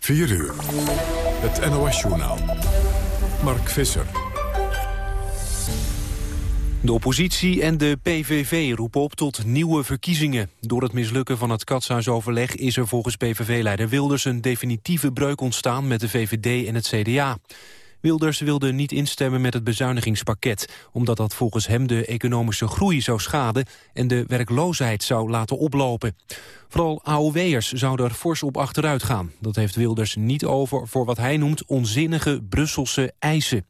4 uur. Het NOS-journaal. Mark Visser. De oppositie en de PVV roepen op tot nieuwe verkiezingen. Door het mislukken van het katshuisoverleg is er volgens PVV-leider Wilders... een definitieve breuk ontstaan met de VVD en het CDA. Wilders wilde niet instemmen met het bezuinigingspakket... omdat dat volgens hem de economische groei zou schaden... en de werkloosheid zou laten oplopen. Vooral AOW'ers zouden er fors op achteruit gaan. Dat heeft Wilders niet over voor wat hij noemt onzinnige Brusselse eisen.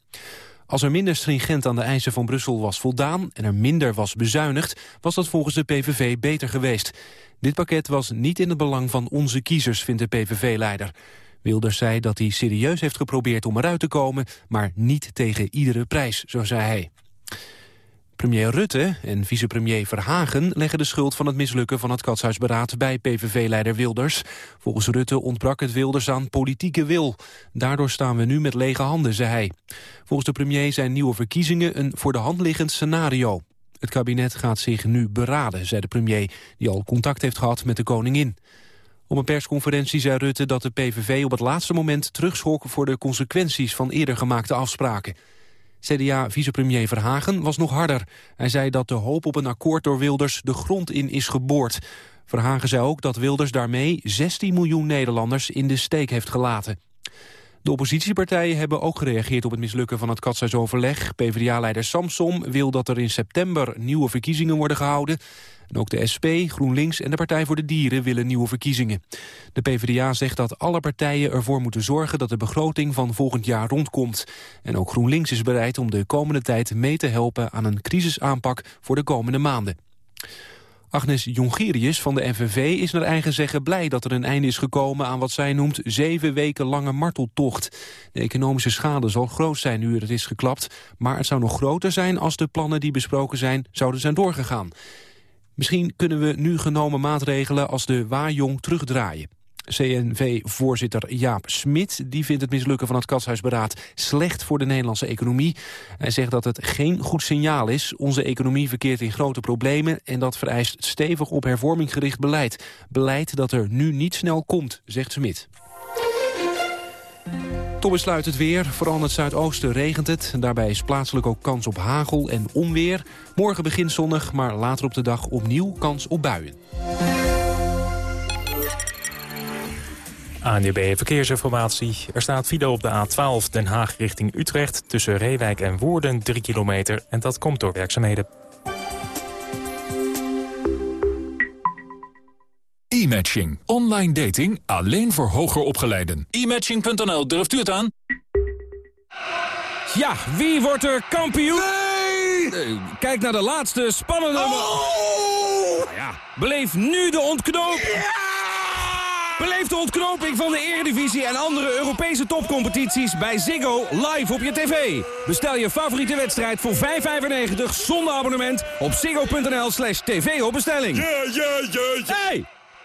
Als er minder stringent aan de eisen van Brussel was voldaan... en er minder was bezuinigd, was dat volgens de PVV beter geweest. Dit pakket was niet in het belang van onze kiezers, vindt de PVV-leider. Wilders zei dat hij serieus heeft geprobeerd om eruit te komen... maar niet tegen iedere prijs, zo zei hij. Premier Rutte en vicepremier Verhagen leggen de schuld van het mislukken van het katshuisberaad bij PVV-leider Wilders. Volgens Rutte ontbrak het Wilders aan politieke wil. Daardoor staan we nu met lege handen, zei hij. Volgens de premier zijn nieuwe verkiezingen een voor de hand liggend scenario. Het kabinet gaat zich nu beraden, zei de premier, die al contact heeft gehad met de koningin. Op een persconferentie zei Rutte dat de PVV op het laatste moment terugschok voor de consequenties van eerder gemaakte afspraken. CDA-vicepremier Verhagen was nog harder. Hij zei dat de hoop op een akkoord door Wilders de grond in is geboord. Verhagen zei ook dat Wilders daarmee 16 miljoen Nederlanders in de steek heeft gelaten. De oppositiepartijen hebben ook gereageerd op het mislukken van het katshuisoverleg. PvdA-leider Samsom wil dat er in september nieuwe verkiezingen worden gehouden. En ook de SP, GroenLinks en de Partij voor de Dieren willen nieuwe verkiezingen. De PvdA zegt dat alle partijen ervoor moeten zorgen dat de begroting van volgend jaar rondkomt. En ook GroenLinks is bereid om de komende tijd mee te helpen aan een crisisaanpak voor de komende maanden. Agnes Jongerius van de NVV is naar eigen zeggen blij dat er een einde is gekomen aan wat zij noemt zeven weken lange marteltocht. De economische schade zal groot zijn nu het is geklapt, maar het zou nog groter zijn als de plannen die besproken zijn zouden zijn doorgegaan. Misschien kunnen we nu genomen maatregelen als de Waarjong terugdraaien. CNV-voorzitter Jaap Smit die vindt het mislukken van het katshuisberaad slecht voor de Nederlandse economie. Hij zegt dat het geen goed signaal is. Onze economie verkeert in grote problemen en dat vereist stevig op hervorming gericht beleid. Beleid dat er nu niet snel komt, zegt Smit. Tot besluit het weer. Vooral in het zuidoosten regent het. Daarbij is plaatselijk ook kans op hagel en onweer. Morgen begint zonnig, maar later op de dag opnieuw kans op buien. ANDB Verkeersinformatie. Er staat file op de A12 Den Haag richting Utrecht... tussen Reewijk en Woerden 3 kilometer. En dat komt door werkzaamheden. E-matching. Online dating alleen voor hoger opgeleiden. E-matching.nl, durft u het aan? Ja, wie wordt er kampioen? Nee! kijk naar de laatste spannende... Oh! Nou ja, beleef nu de ontknoping. Ja! Beleef de ontknoping van de Eredivisie en andere Europese topcompetities bij Ziggo live op je tv. Bestel je favoriete wedstrijd voor 5,95 zonder abonnement op ziggo.nl slash tv op bestelling. Ja, ja, ja, ja. Hey!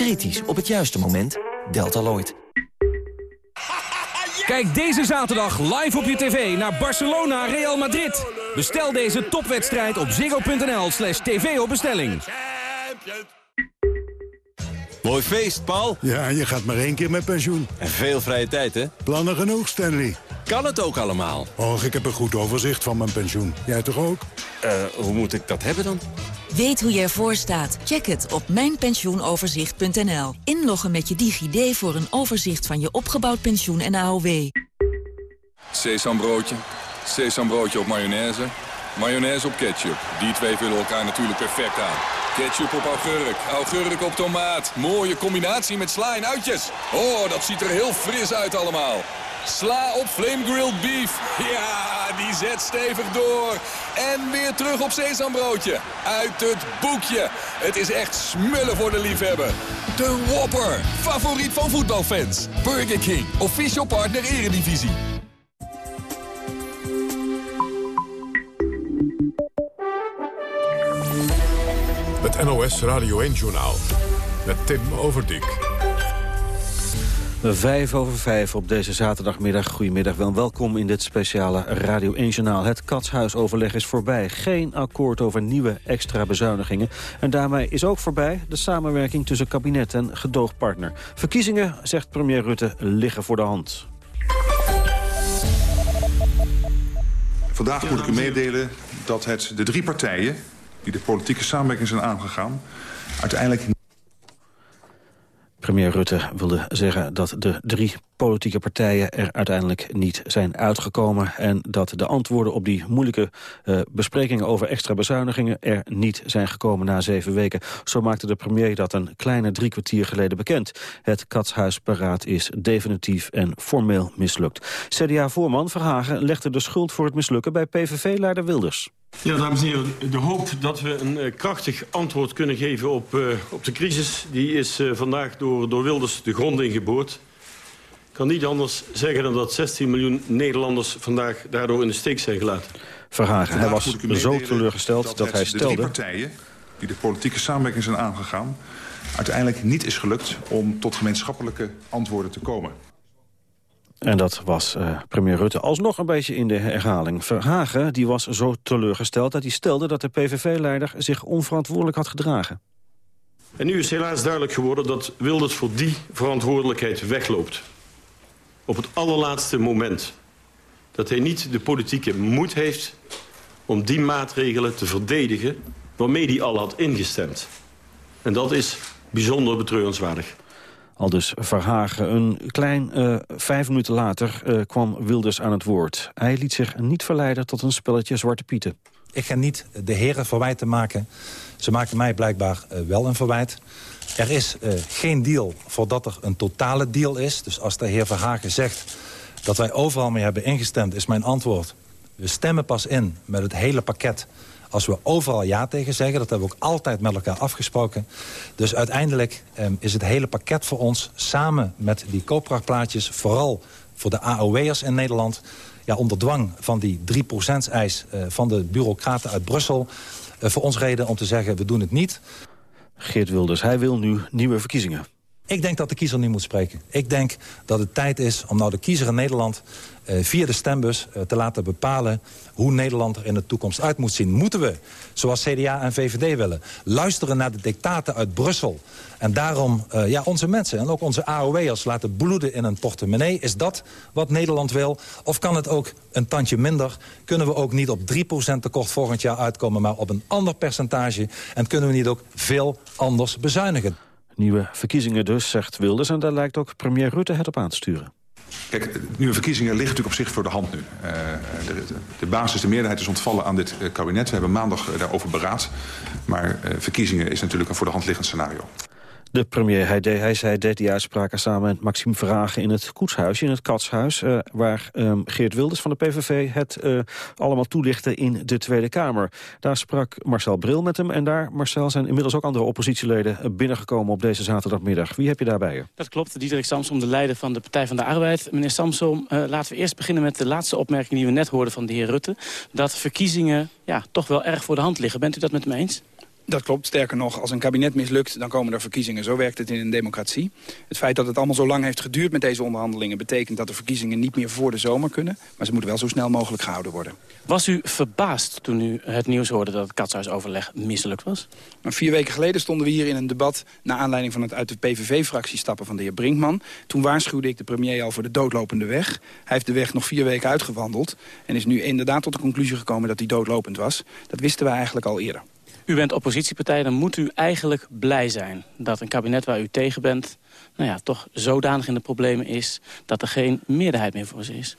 Kritisch op het juiste moment. Deltaloid. Kijk deze zaterdag live op je tv naar Barcelona Real Madrid. Bestel deze topwedstrijd op ziggo.nl slash tv op bestelling. Mooi feest, Paul. Ja, je gaat maar één keer met pensioen. En veel vrije tijd, hè? Plannen genoeg, Stanley. Kan het ook allemaal? Och, ik heb een goed overzicht van mijn pensioen. Jij toch ook? Eh, hoe moet ik dat hebben dan? Weet hoe je ervoor staat? Check het op mijnpensioenoverzicht.nl. Inloggen met je DigiD voor een overzicht van je opgebouwd pensioen en AOW. Sesambroodje, sesambroodje op mayonaise, mayonaise op ketchup. Die twee vullen elkaar natuurlijk perfect aan. Ketchup op augurk, augurk op tomaat. Mooie combinatie met sla en uitjes. Oh, dat ziet er heel fris uit allemaal. Sla op Flame Grilled Beef. Ja, die zet stevig door. En weer terug op sesambroodje. Uit het boekje. Het is echt smullen voor de liefhebber. De Whopper. Favoriet van voetbalfans. Burger King. Official partner Eredivisie. Het NOS Radio 1-journaal. Met Tim Overdijk. Vijf over vijf op deze zaterdagmiddag. Goedemiddag, wel welkom in dit speciale Radio 1-journaal. Het katshuisoverleg is voorbij. Geen akkoord over nieuwe extra bezuinigingen. En daarmee is ook voorbij de samenwerking tussen kabinet en gedoogpartner. Verkiezingen, zegt premier Rutte, liggen voor de hand. Vandaag moet ik u meedelen dat het de drie partijen... die de politieke samenwerking zijn aangegaan... uiteindelijk Premier Rutte wilde zeggen dat de drie politieke partijen er uiteindelijk niet zijn uitgekomen... en dat de antwoorden op die moeilijke uh, besprekingen over extra bezuinigingen... er niet zijn gekomen na zeven weken. Zo maakte de premier dat een kleine drie kwartier geleden bekend. Het katshuisberaad is definitief en formeel mislukt. CDA-voorman Verhagen legde de schuld voor het mislukken bij PVV-leider Wilders. Ja, dames en heren, de hoop dat we een uh, krachtig antwoord kunnen geven op, uh, op de crisis... die is uh, vandaag door, door Wilders de grond ingeboord. Ik kan niet anders zeggen dan dat 16 miljoen Nederlanders vandaag daardoor in de steek zijn gelaten. Verhagen, hij was zo teleurgesteld dat, dat hij stelde... de drie partijen die de politieke samenwerking zijn aangegaan... uiteindelijk niet is gelukt om tot gemeenschappelijke antwoorden te komen. En dat was uh, premier Rutte alsnog een beetje in de herhaling. Verhagen die was zo teleurgesteld dat hij stelde dat de PVV-leider zich onverantwoordelijk had gedragen. En nu is helaas duidelijk geworden dat Wilders voor die verantwoordelijkheid wegloopt. Op het allerlaatste moment. Dat hij niet de politieke moed heeft om die maatregelen te verdedigen waarmee hij al had ingestemd. En dat is bijzonder betreurenswaardig. Al dus Verhagen. Een klein uh, vijf minuten later uh, kwam Wilders aan het woord. Hij liet zich niet verleiden tot een spelletje Zwarte Pieten. Ik ga niet de heren verwijten maken. Ze maakten mij blijkbaar uh, wel een verwijt. Er is geen deal voordat er een totale deal is. Dus als de heer Verhagen zegt dat wij overal mee hebben ingestemd... is mijn antwoord, we stemmen pas in met het hele pakket als we overal ja tegen zeggen. Dat hebben we ook altijd met elkaar afgesproken. Dus uiteindelijk um, is het hele pakket voor ons... samen met die koopkrachtplaatjes, vooral voor de AOW'ers in Nederland... Ja, onder dwang van die 3%-eis uh, van de bureaucraten uit Brussel... Uh, voor ons reden om te zeggen, we doen het niet. Geert Wilders, hij wil nu nieuwe verkiezingen. Ik denk dat de kiezer nu moet spreken. Ik denk dat het tijd is om nou de kiezer in Nederland uh, via de stembus uh, te laten bepalen hoe Nederland er in de toekomst uit moet zien. Moeten we, zoals CDA en VVD willen, luisteren naar de dictaten uit Brussel... en daarom uh, ja, onze mensen en ook onze AOW'ers laten bloeden in een portemonnee? Is dat wat Nederland wil? Of kan het ook een tandje minder? Kunnen we ook niet op 3% tekort volgend jaar uitkomen... maar op een ander percentage? En kunnen we niet ook veel anders bezuinigen? Nieuwe verkiezingen dus, zegt Wilders. En daar lijkt ook premier Rutte het op aan te sturen. Kijk, nieuwe verkiezingen liggen natuurlijk op zich voor de hand nu. Uh, de, de, basis, de meerderheid is ontvallen aan dit uh, kabinet. We hebben maandag uh, daarover beraad. Maar verkiezingen is natuurlijk een voor de hand liggend scenario. De premier, hij, deed, hij zei deed die uitspraken samen met Maxime Vragen in het Koetshuis, in het Katshuis, uh, waar um, Geert Wilders van de PVV het uh, allemaal toelichtte in de Tweede Kamer. Daar sprak Marcel Bril met hem en daar, Marcel, zijn inmiddels ook andere oppositieleden binnengekomen op deze zaterdagmiddag. Wie heb je daarbij? Dat klopt, Diederik Samsom, de leider van de Partij van de Arbeid. Meneer Samsom, laten we eerst beginnen met de laatste opmerking die we net hoorden van de heer Rutte. Dat verkiezingen ja, toch wel erg voor de hand liggen. Bent u dat met me eens? Dat klopt. Sterker nog, als een kabinet mislukt, dan komen er verkiezingen. Zo werkt het in een democratie. Het feit dat het allemaal zo lang heeft geduurd met deze onderhandelingen... betekent dat de verkiezingen niet meer voor de zomer kunnen. Maar ze moeten wel zo snel mogelijk gehouden worden. Was u verbaasd toen u het nieuws hoorde dat het katshuisoverleg mislukt was? Maar vier weken geleden stonden we hier in een debat... naar aanleiding van het uit de PVV-fractie stappen van de heer Brinkman. Toen waarschuwde ik de premier al voor de doodlopende weg. Hij heeft de weg nog vier weken uitgewandeld... en is nu inderdaad tot de conclusie gekomen dat hij doodlopend was. Dat wisten we eigenlijk al eerder. U bent oppositiepartij, dan moet u eigenlijk blij zijn... dat een kabinet waar u tegen bent... nou ja, toch zodanig in de problemen is dat er geen meerderheid meer voor ze is.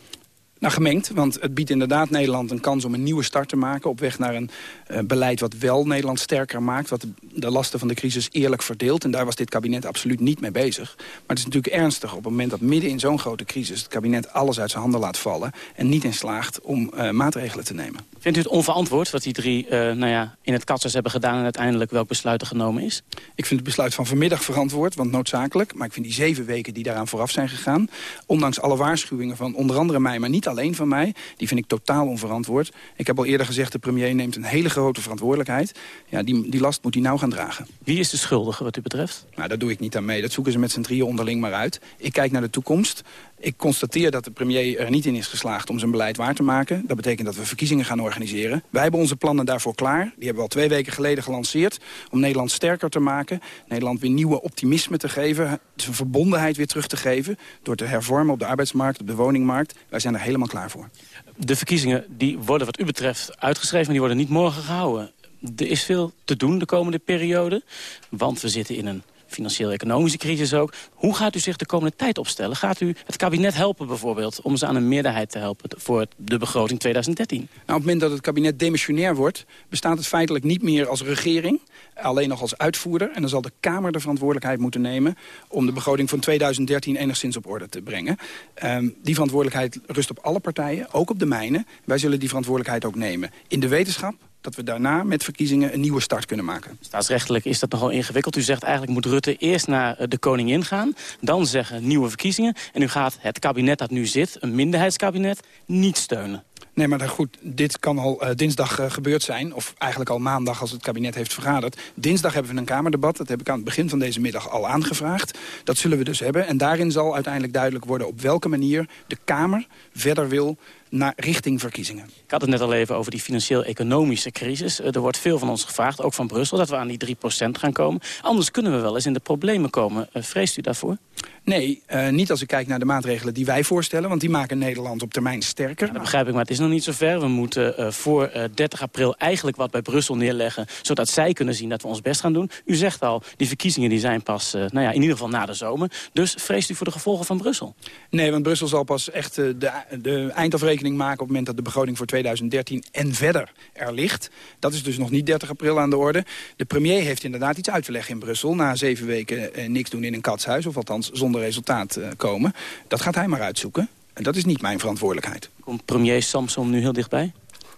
Nou, gemengd, want het biedt inderdaad Nederland een kans om een nieuwe start te maken... op weg naar een uh, beleid wat wel Nederland sterker maakt... wat de, de, lasten van de crisis eerlijk verdeelt. En daar was dit kabinet absoluut niet mee bezig. Maar het is natuurlijk ernstig op het moment dat midden in zo'n grote crisis... het kabinet alles uit zijn handen laat vallen... en niet in slaagt om uh, maatregelen te nemen. Vindt u het onverantwoord wat die drie uh, nou ja, in het katsers hebben gedaan... en uiteindelijk welk besluit er genomen is? Ik vind het besluit van vanmiddag verantwoord, want noodzakelijk. Maar ik vind die zeven weken die daaraan vooraf zijn gegaan... ondanks alle waarschuwingen van onder andere mij, maar niet alleen van mij... die vind ik totaal onverantwoord. Ik heb al eerder gezegd, de premier neemt een hele grote verantwoordelijkheid. Ja, die, die last moet hij nou gaan dragen. Wie is de schuldige wat u betreft? Nou, daar doe ik niet aan mee. Dat zoeken ze met z'n drieën onderling maar uit. Ik kijk naar de toekomst. Ik constateer dat de premier er niet in is geslaagd om zijn beleid waar te maken. Dat betekent dat we verkiezingen gaan organiseren. Wij hebben onze plannen daarvoor klaar. Die hebben we al twee weken geleden gelanceerd. Om Nederland sterker te maken. Nederland weer nieuwe optimisme te geven. Zijn verbondenheid weer terug te geven. Door te hervormen op de arbeidsmarkt, op de woningmarkt. Wij zijn er helemaal klaar voor. De verkiezingen die worden wat u betreft uitgeschreven. Maar die worden niet morgen gehouden. Er is veel te doen de komende periode. Want we zitten in een financieel-economische crisis ook. Hoe gaat u zich de komende tijd opstellen? Gaat u het kabinet helpen bijvoorbeeld om ze aan een meerderheid te helpen voor de begroting 2013? Nou, op het moment dat het kabinet demissionair wordt... bestaat het feitelijk niet meer als regering, alleen nog als uitvoerder. En dan zal de Kamer de verantwoordelijkheid moeten nemen... om de begroting van 2013 enigszins op orde te brengen. Um, die verantwoordelijkheid rust op alle partijen, ook op de mijne. Wij zullen die verantwoordelijkheid ook nemen. In de wetenschap dat we daarna met verkiezingen een nieuwe start kunnen maken. Staatsrechtelijk is dat nogal ingewikkeld. U zegt eigenlijk moet Rutte eerst naar de koningin gaan... dan zeggen nieuwe verkiezingen. En u gaat het kabinet dat nu zit, een minderheidskabinet, niet steunen. Nee, maar goed, dit kan al uh, dinsdag uh, gebeurd zijn. Of eigenlijk al maandag als het kabinet heeft vergaderd. Dinsdag hebben we een Kamerdebat. Dat heb ik aan het begin van deze middag al aangevraagd. Dat zullen we dus hebben. En daarin zal uiteindelijk duidelijk worden op welke manier de Kamer verder wil naar richting verkiezingen. Ik had het net al even over die financieel-economische crisis. Er wordt veel van ons gevraagd, ook van Brussel, dat we aan die 3% gaan komen. Anders kunnen we wel eens in de problemen komen. Vreest u daarvoor? Nee, uh, niet als ik kijk naar de maatregelen die wij voorstellen. Want die maken Nederland op termijn sterker. Ja, dat begrijp ik, maar het is nog niet zo ver. We moeten uh, voor uh, 30 april eigenlijk wat bij Brussel neerleggen... zodat zij kunnen zien dat we ons best gaan doen. U zegt al, die verkiezingen die zijn pas nou ja, in ieder geval na de zomer. Dus vreest u voor de gevolgen van Brussel? Nee, want Brussel zal pas echt de, de eindafrekening maken... op het moment dat de begroting voor 2013 en verder er ligt. Dat is dus nog niet 30 april aan de orde. De premier heeft inderdaad iets uit te leggen in Brussel... na zeven weken niks doen in een katshuis, of althans zonder resultaat uh, komen. Dat gaat hij maar uitzoeken. En dat is niet mijn verantwoordelijkheid. Komt premier Samson nu heel dichtbij?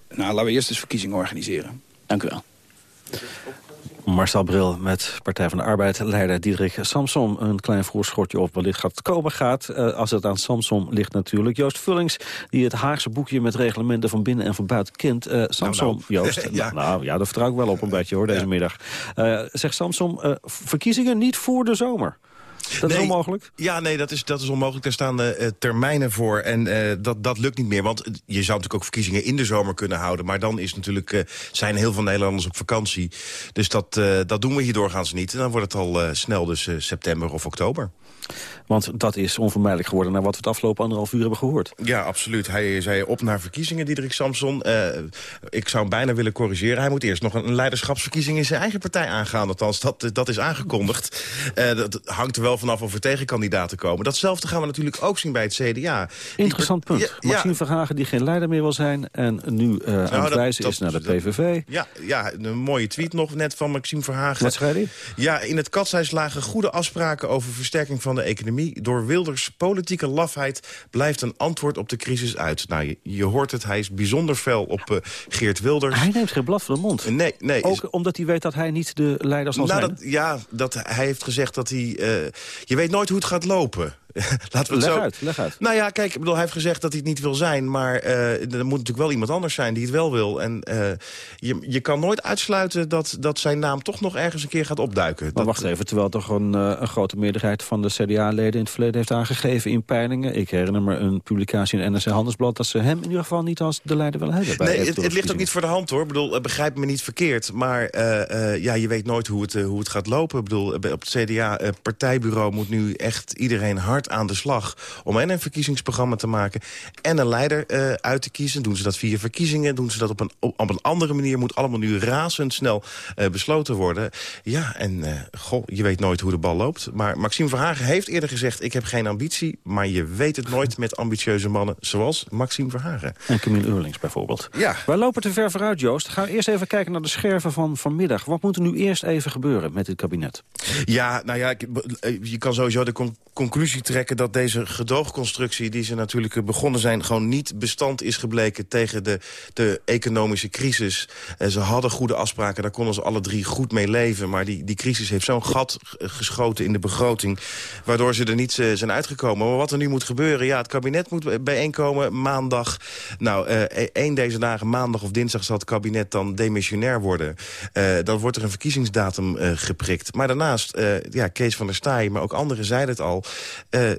Nou, laten we eerst eens verkiezingen organiseren. Dank u wel. Marcel Bril met Partij van de Arbeid, leider Diederik Samson. Een klein voorschotje op wellicht gaat komen gaat. Uh, als het aan Samson ligt natuurlijk. Joost Vullings, die het Haagse boekje met reglementen van binnen en van buiten kent. Uh, Samson, nou, nou. Joost. ja. Nou ja, daar vertrouw ik wel op een beetje hoor, deze ja. middag. Uh, zegt Samson, verkiezingen niet voor de zomer. Dat nee, is onmogelijk? Ja, nee, dat is, dat is onmogelijk. Daar staan uh, termijnen voor en uh, dat, dat lukt niet meer. Want je zou natuurlijk ook verkiezingen in de zomer kunnen houden. Maar dan is natuurlijk, uh, zijn heel veel Nederlanders op vakantie. Dus dat, dat doen we hier doorgaans niet. En dan wordt het al snel dus september of oktober. Want dat is onvermijdelijk geworden... naar wat we het afgelopen anderhalf uur hebben gehoord. Ja, absoluut. Hij zei op naar verkiezingen, Diederik Samson. Uh, ik zou hem bijna willen corrigeren. Hij moet eerst nog een leiderschapsverkiezing in zijn eigen partij aangaan. Althans, dat, dat is aangekondigd. Uh, dat hangt er wel vanaf of er tegenkandidaten komen. Datzelfde gaan we natuurlijk ook zien bij het CDA. Interessant punt. Ja, Maxime. Verhagen die geen leider meer wil zijn... en nu uh, nou, aan het wijzen is naar de PVV. Ja, ja, een mooie tweet nog net van Maxime Verhagen. Wat schrijft hij? Ja, in het katshuis lagen goede afspraken over versterking van de economie door Wilders politieke lafheid blijft een antwoord op de crisis uit. Nou, je, je hoort het, hij is bijzonder fel op uh, Geert Wilders. Hij neemt geen blad voor de mond. Nee, nee. Ook omdat hij weet dat hij niet de leider zal nou, zijn? Dat, ja, dat, hij heeft gezegd dat hij... Uh, je weet nooit hoe het gaat lopen. Laten we leg het zo... uit, leg uit. Nou ja, kijk, ik bedoel, hij heeft gezegd dat hij het niet wil zijn... maar uh, er moet natuurlijk wel iemand anders zijn die het wel wil. En uh, je, je kan nooit uitsluiten dat, dat zijn naam toch nog ergens een keer gaat opduiken. Maar dat... wacht even, terwijl toch een, uh, een grote meerderheid van de CDA-leden... in het verleden heeft aangegeven in peilingen. Ik herinner me een publicatie in NRC Handelsblad... dat ze hem in ieder geval niet als de leider willen hebben. Nee, het, het ligt ook niet voor de hand, hoor. Ik bedoel, begrijp me niet verkeerd. Maar ja, je weet nooit hoe het, hoe het gaat lopen. Ik bedoel, op het CDA-partijbureau moet nu echt iedereen hard hard aan de slag... om en een verkiezingsprogramma te maken en een leider uh, uit te kiezen. Doen ze dat via verkiezingen? Doen ze dat op een, op een andere manier? Moet allemaal nu razendsnel uh, besloten worden. Ja, en uh, goh, je weet nooit hoe de bal loopt. Maar Maxime Verhagen heeft eerder gezegd... ik heb geen ambitie, maar je weet het nooit met ambitieuze mannen... zoals Maxime Verhagen. En Camille Eurlings bijvoorbeeld. Ja. Wij lopen te ver vooruit, Joost. Gaan we eerst even kijken naar de scherven van vanmiddag. Wat moet er nu eerst even gebeuren met dit kabinet? Ja, nou ja, je kan sowieso de con conclusie trekken... dat deze gedoogconstructie die ze natuurlijk begonnen zijn... gewoon niet bestand is gebleken tegen de, de economische crisis. En ze hadden goede afspraken, daar konden ze alle drie goed mee leven. Maar die, die crisis heeft zo'n gat geschoten in de begroting... waardoor ze er niet uh, zijn uitgekomen. Maar wat er nu moet gebeuren, ja, het kabinet moet bijeenkomen maandag. Nou, uh, één deze dagen, maandag of dinsdag, zal het kabinet dan demissionair worden. Dan wordt er een verkiezingsdatum geprikt. Maar daarnaast, ja, Kees van der Staaij, maar ook anderen zeiden het al...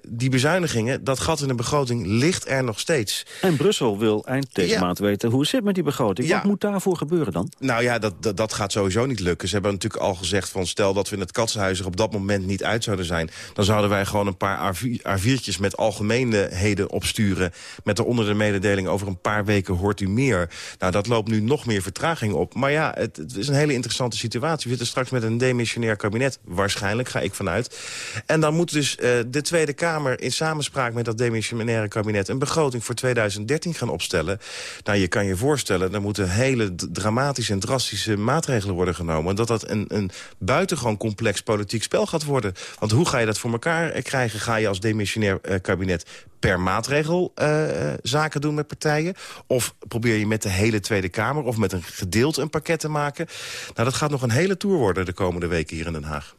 die bezuinigingen, dat gat in de begroting ligt er nog steeds. En Brussel wil eind deze ja. maand weten hoe het zit met die begroting. Ja. Wat moet daarvoor gebeuren dan? Nou ja, dat, dat, dat, gaat sowieso niet lukken. Ze hebben natuurlijk al gezegd van stel dat we in het katshuis er op dat moment niet uit zouden zijn... dan zouden wij gewoon een paar A4'tjes met algemeenheden opsturen... met daaronder de mededeling over een paar weken hoort u meer. Nou, dat loopt nu nog meer vertraging op. Maar ja, het, het is een hele interessante situatie. We zitten straks met een demissionair kabinet. Waarschijnlijk, ga ik vanuit. En dan moet dus uh, de Tweede Kamer in samenspraak met dat demissionaire kabinet... een begroting voor 2013 gaan opstellen. Nou, je kan je voorstellen, er moeten hele dramatische en drastische maatregelen worden genomen. En dat dat een, een buitengewoon complex politiek spel gaat worden. Want hoe ga je dat voor elkaar krijgen? Ga je als demissionair uh, kabinet per maatregel uh, zaken doen met partijen? Of probeer je met de hele Tweede Kamer of met een gedeelte een pakket te maken? Nou, dat gaat nog een hele tour worden de komende weken hier in Den Haag.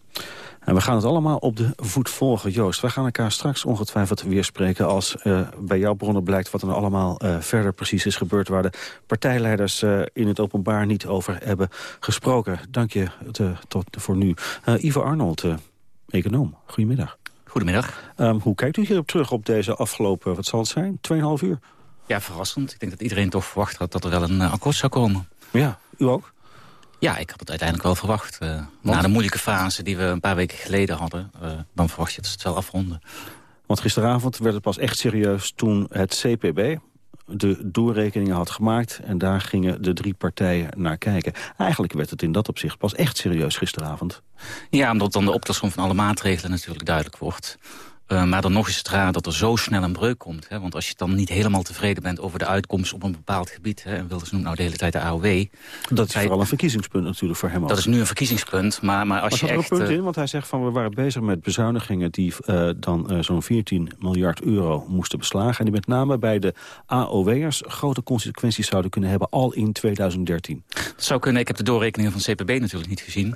En we gaan het allemaal op de voet volgen. Joost, wij gaan elkaar straks ongetwijfeld weer spreken... als uh, bij jouw bronnen blijkt wat er nou allemaal uh, verder precies is gebeurd... waar de partijleiders uh, in het openbaar niet over hebben gesproken. Dank je te, tot voor nu. Ivo Arnold, econoom, goedemiddag. Goedemiddag. Um, hoe kijkt u hierop terug op deze afgelopen, wat zal het zijn, 2,5 uur? Ja, verrassend. Ik denk dat iedereen toch verwacht had dat er wel een akkoord zou komen. Ja, u ook? Ja, ik had het uiteindelijk wel verwacht. Uh, na de moeilijke fase die we een paar weken geleden hadden... Uh, dan verwacht je dat ze het wel afronden. Want gisteravond werd het pas echt serieus toen het CPB de doorrekeningen had gemaakt... en daar gingen de drie partijen naar kijken. Eigenlijk werd het in dat opzicht pas echt serieus gisteravond. Ja, omdat dan de optelsom van alle maatregelen natuurlijk duidelijk wordt. Uh, maar dan nog is het raar dat er zo snel een breuk komt. Hè? Want als je dan niet helemaal tevreden bent over de uitkomst op een bepaald gebied... Hè, en Wilders noemt nou de hele tijd de AOW... Dat is hij, vooral een verkiezingspunt natuurlijk voor hem. Dat ook. is nu een verkiezingspunt, maar, maar als maar je echt... er een punt in? Want hij zegt van we waren bezig met bezuinigingen... die uh, dan uh, zo'n 14 miljard euro moesten beslagen. En die met name bij de AOW'ers grote consequenties zouden kunnen hebben... al in 2013. Dat zou kunnen. Ik heb de doorrekeningen van CPB natuurlijk niet gezien.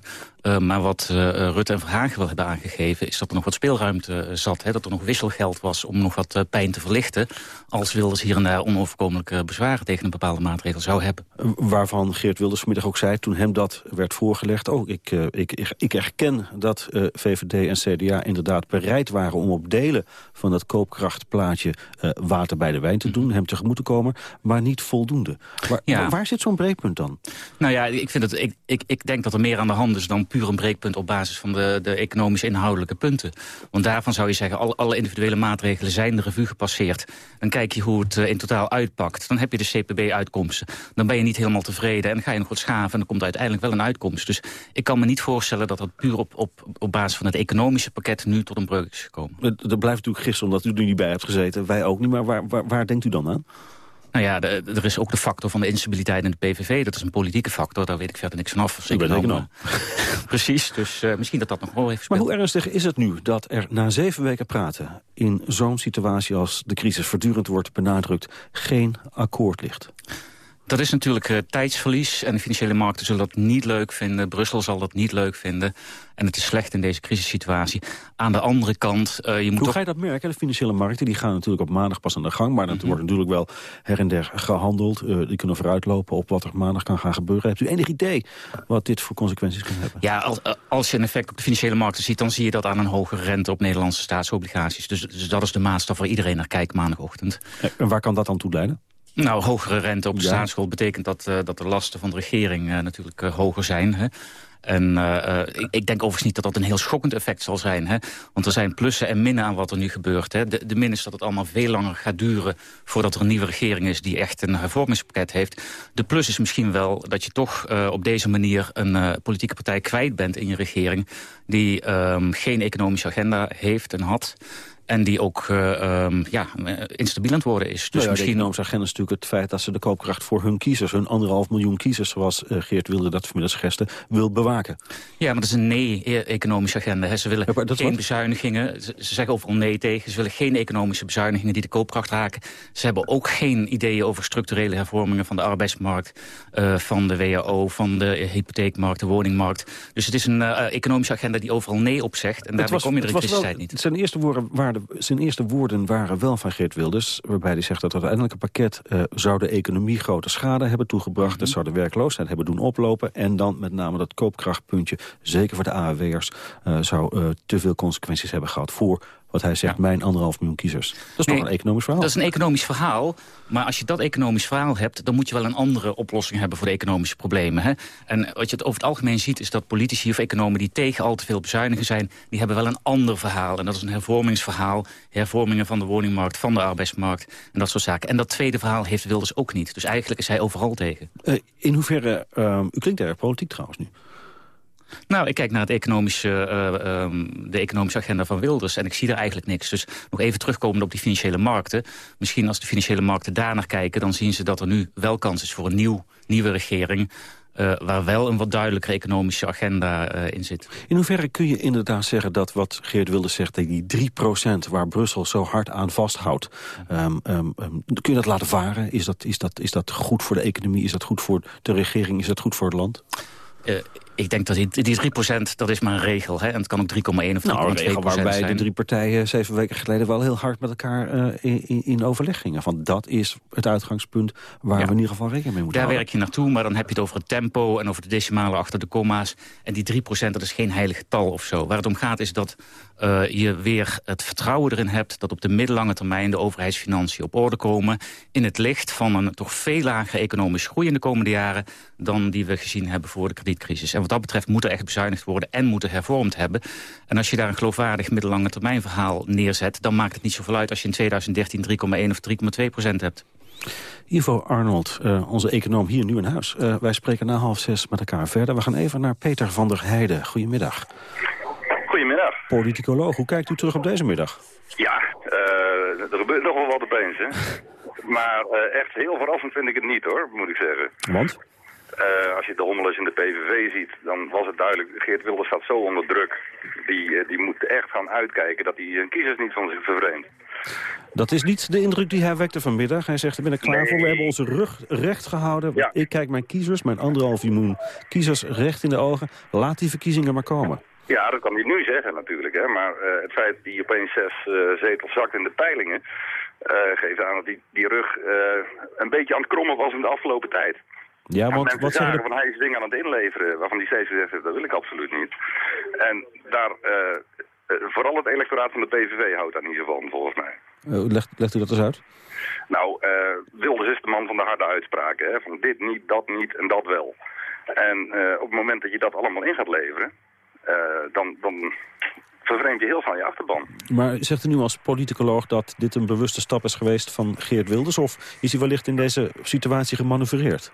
maar wat Rutte en Verhagen wel hebben aangegeven... is dat er nog wat speelruimte zat Hè, dat er nog wisselgeld was om nog wat uh, pijn te verlichten... als Wilders hier en daar onoverkomelijke bezwaren tegen een bepaalde maatregel zou hebben. Waarvan Geert Wilders vanmiddag ook zei, toen hem dat werd voorgelegd... oh, ik, uh, ik, ik, erken dat uh, VVD en CDA inderdaad bereid waren... om op delen van dat koopkrachtplaatje water bij de wijn te doen... hem tegemoet te komen, maar niet voldoende. Waar, ja. waar zit zo'n breekpunt dan? Nou ja, ik, vind ik, ik, ik denk dat er meer aan de hand is dan puur een breekpunt... op basis van de, de economisch inhoudelijke punten. Want daarvan zou je zeggen alle, individuele maatregelen zijn de revue gepasseerd. Dan kijk je hoe het uh, in totaal uitpakt. Dan heb je de CPB-uitkomsten. Dan ben je niet helemaal tevreden en dan ga je nog wat schaven... en dan komt uiteindelijk wel een uitkomst. Dus ik kan me niet voorstellen dat dat puur op, op, op basis van het economische pakket... nu tot een breuk is gekomen. Dat blijft natuurlijk gisteren omdat u er niet bij hebt gezeten. Wij ook niet, maar waar, waar, waar denkt u dan aan? Nou ja, de, er is ook de factor van de instabiliteit in de PVV. Dat is een politieke factor, daar weet ik verder niks van af. Ik ben econoom. Precies, dus uh, misschien dat dat nog wel even Maar hoe ernstig is het nu dat er na zeven weken praten... in zo'n situatie als de crisis voortdurend wordt benadrukt... geen akkoord ligt? Dat is natuurlijk uh, tijdsverlies en de financiële markten zullen dat niet leuk vinden. Brussel zal dat niet leuk vinden. En het is slecht in deze crisissituatie. Aan de andere kant... Uh, je moet Hoe ga je dat merken? De financiële markten die gaan natuurlijk op maandag pas aan de gang. Maar dat mm -hmm. wordt natuurlijk wel her en der gehandeld. Uh, die kunnen vooruitlopen op wat er maandag kan gaan gebeuren. Hebt u enig idee wat dit voor consequenties kan hebben? Ja, als, als je een effect op de financiële markten ziet... dan zie je dat aan een hogere rente op Nederlandse staatsobligaties. Dus, dus dat is de maatstaf waar iedereen naar kijkt maandagochtend. En waar kan dat dan toe leiden? Nou, hogere rente op de ja. staatsschuld betekent dat, uh, dat de lasten van de regering uh, natuurlijk uh, hoger zijn. Hè? En ik, ik, denk overigens niet dat dat een heel schokkend effect zal zijn. Hè? Want er zijn plussen en minnen aan wat er nu gebeurt. Hè? De, de min is dat het allemaal veel langer gaat duren... voordat er een nieuwe regering is die echt een hervormingspakket heeft. De plus is misschien wel dat je toch op deze manier... een politieke partij kwijt bent in je regering... die um, geen economische agenda heeft en had... En die ook uh, um, ja, instabiel aan het worden is. Dus nou ja, misschien... De economische agenda is natuurlijk het feit dat ze de koopkracht voor hun kiezers... hun anderhalf miljoen kiezers, zoals uh, Geert Wilde dat vanmiddag schetste, wil bewaken. Ja, maar dat is een nee-economische agenda. Hè. Ze willen ja, geen wat? bezuinigingen. Ze, ze, zeggen overal nee tegen. Ze willen geen economische bezuinigingen die de koopkracht raken. Ze hebben ook geen ideeën over structurele hervormingen van de arbeidsmarkt... Uh, van de WHO, van de hypotheekmarkt, de woningmarkt. Dus het is een economische agenda die overal nee op zegt. En daarmee kom je er in crisistijd niet. Het zijn eerste woorden waar de zijn eerste woorden waren wel van Geert Wilders... waarbij hij zegt dat het uiteindelijke pakket uh, zou de economie grote schade hebben toegebracht. Mm Dat zou de werkloosheid hebben doen oplopen. En dan met name dat koopkrachtpuntje, zeker voor de AW'ers... Uh, zou uh, te veel consequenties hebben gehad voor wat hij zegt, mijn anderhalf miljoen kiezers. Dat is nee, toch een economisch verhaal? Dat is een economisch verhaal. Maar als je dat economisch verhaal hebt... dan moet je wel een andere oplossing hebben voor de economische problemen. Hè? En wat je het over het algemeen ziet... is dat politici of economen die tegen al te veel bezuinigen zijn... die hebben wel een ander verhaal. En dat is een hervormingsverhaal. Hervormingen van de woningmarkt, van de arbeidsmarkt en dat soort zaken. En dat tweede verhaal heeft Wilders ook niet. Dus eigenlijk is hij overal tegen. Uh, in hoeverre... Uh, u klinkt erg politiek trouwens nu. Nou, ik kijk naar het economische, uh, um, de economische agenda van Wilders... en ik zie er eigenlijk niks. Dus nog even terugkomend op die financiële markten. Misschien als de financiële markten daar naar kijken... dan zien ze dat er nu wel kans is voor een nieuw, nieuwe regering... Uh, waar wel een wat duidelijke economische agenda uh, in zit. In hoeverre kun je inderdaad zeggen dat wat Geert Wilders zegt... die 3% waar Brussel zo hard aan vasthoudt... Um, um, um, kun je dat laten varen? Is dat, is, dat, is dat goed voor de economie? Is dat goed voor de regering? Is dat goed voor het land? Uh, ik denk dat die, die 3% dat is maar een regel. Hè? En het kan ook 3,1 of 3,2 nou, regel waarbij zijn. de drie partijen zeven weken geleden wel heel hard met elkaar uh, in, in, overleg gingen. Van dat is het uitgangspunt waar ja. we in ieder geval rekening mee moeten Daar houden. werk je naartoe, maar dan heb je het over het tempo en over de decimalen achter de komma's. En die 3% dat is geen heilig getal of zo. Waar het om gaat is dat uh, je weer het vertrouwen erin hebt... dat op de middellange termijn de overheidsfinanciën op orde komen... in het licht van een toch veel lagere economische groei in de komende jaren... dan die we gezien hebben voor de kredietcrisis. En wat dat betreft moet er echt bezuinigd worden en moet er hervormd hebben. En als je daar een geloofwaardig middellange termijn verhaal neerzet... dan maakt het niet zoveel uit als je in 2013 3,1 of 3,2 procent hebt. Ivo Arnold, uh, onze econoom hier nu in huis. Uh, wij spreken na half zes met elkaar verder. We gaan even naar Peter van der Heijden. Goedemiddag. Goedemiddag. Politicoloog, hoe kijkt u terug op deze middag? Ja, uh, er gebeurt nog wel wat opeens, hè. maar echt heel verrassend vind ik het niet, hoor, moet ik zeggen. Want? Uh, als je de hommeles in de PVV ziet, dan was het duidelijk, Geert Wilders staat zo onder druk. Die, uh, die moet echt gaan uitkijken dat hij zijn kiezers niet van zich vervreemdt. Dat is niet de indruk die hij wekte vanmiddag. Hij zegt, daar ben ik klaar nee. voor. We hebben onze rug recht gehouden. Ja. Ik kijk mijn kiezers, mijn anderhalf miljoen kiezers recht in de ogen. Laat die verkiezingen maar komen. Ja, dat kan hij nu zeggen natuurlijk. Hè. Maar uh, het feit dat hij opeens zes zetels zakt in de peilingen... geeft aan dat die, die rug een beetje aan het krommen was in de afgelopen tijd. Ja, want wat zeggen de... van hij is dingen aan het inleveren waarvan hij steeds heeft, dat wil ik absoluut niet. En daar, uh, uh, vooral het electoraat van de PVV houdt daar niet zo van, volgens mij. Uh, legt, legt u dat eens uit? Nou, Wilders is de man van de harde uitspraken, hè, van dit niet, dat niet en dat wel. En op het moment dat je dat allemaal in gaat leveren, dan, dan vervreemd je heel van je achterban. Maar zegt u nu als politicoloog dat dit een bewuste stap is geweest van Geert Wilders? Of is hij wellicht in deze situatie gemanoeuvreerd?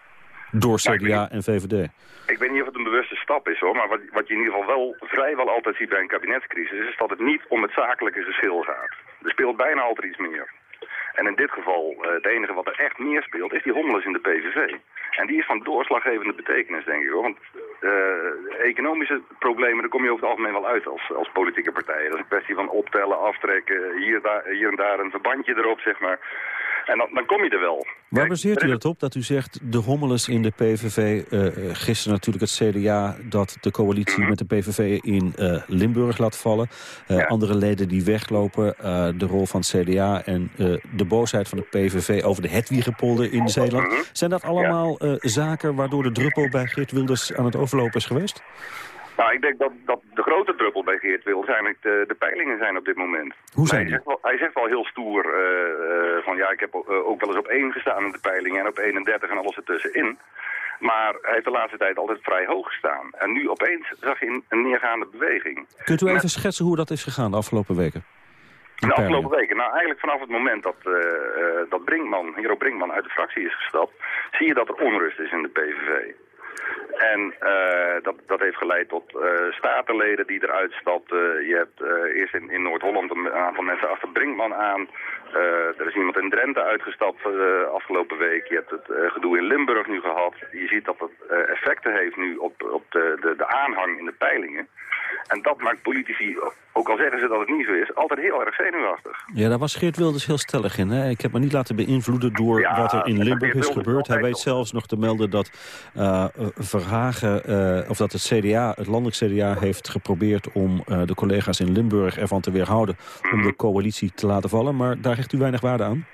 Door CDA ja, en VVD? Ik weet niet of het een bewuste stap is hoor, maar wat, wat je in ieder geval wel vrijwel altijd ziet bij een kabinetscrisis is dat het niet om het zakelijke geschil gaat. Er speelt bijna altijd iets meer. En in dit geval, uh, het enige wat er echt meer speelt, is die hommeles in de PVV. En die is van doorslaggevende betekenis, denk ik hoor. Want economische problemen, daar kom je over het algemeen wel uit als, als politieke partij. Dat is een kwestie van optellen, aftrekken, hier, daar, hier en daar een verbandje erop, zeg maar. En dan, dan kom je er wel. Waar baseert u dat op, dat u zegt de hommeles in de PVV... Uh, gisteren natuurlijk het CDA dat de coalitie -hmm. met de PVV in uh, Limburg laat vallen. Uh, ja. Andere leden die weglopen, de rol van het CDA en de boosheid van de PVV... over de Hedwiegepolder in Zeeland. -hmm. Zijn dat allemaal zaken waardoor de druppel bij Geert Wilders aan het overlopen is geweest? Nou, ik denk dat, dat de grote druppel bij Geert Wilders eigenlijk de, de peilingen zijn op dit moment. Hoe zijn hij, zegt wel, hij zegt wel heel stoer uh, uh, van ja, ik heb ook wel eens op één gestaan in de peilingen en op 31 en alles ertussenin. Maar hij heeft de laatste tijd altijd vrij hoog gestaan. En nu opeens zag je een, neergaande beweging. Kunt u even schetsen hoe dat is gegaan de afgelopen weken? De afgelopen weken, nou eigenlijk vanaf het moment dat, uh, dat Brinkman, Hero Brinkman uit de fractie is gestapt, zie je dat er onrust is in de PVV. En uh, dat, dat heeft geleid tot statenleden die eruit stapten. Je hebt eerst in, in Noord-Holland een aantal mensen achter Brinkman aan. er is iemand in Drenthe uitgestapt afgelopen week. Je hebt het gedoe in Limburg nu gehad. Je ziet dat het effecten heeft nu op, op de, de, de aanhang in de peilingen. En dat maakt politici, ook al zeggen ze dat het niet zo is, altijd heel erg zenuwachtig. Ja, daar was Geert Wilders heel stellig in. Hè? Ik heb me niet laten beïnvloeden door Ja, wat er in Limburg is gebeurd. Hij weet zelfs nog te melden dat eh, Verhagen, eh, of dat het CDA, het landelijk CDA, heeft geprobeerd om eh, de collega's in Limburg ervan te weerhouden om de coalitie te laten vallen. Maar daar hecht u weinig waarde aan.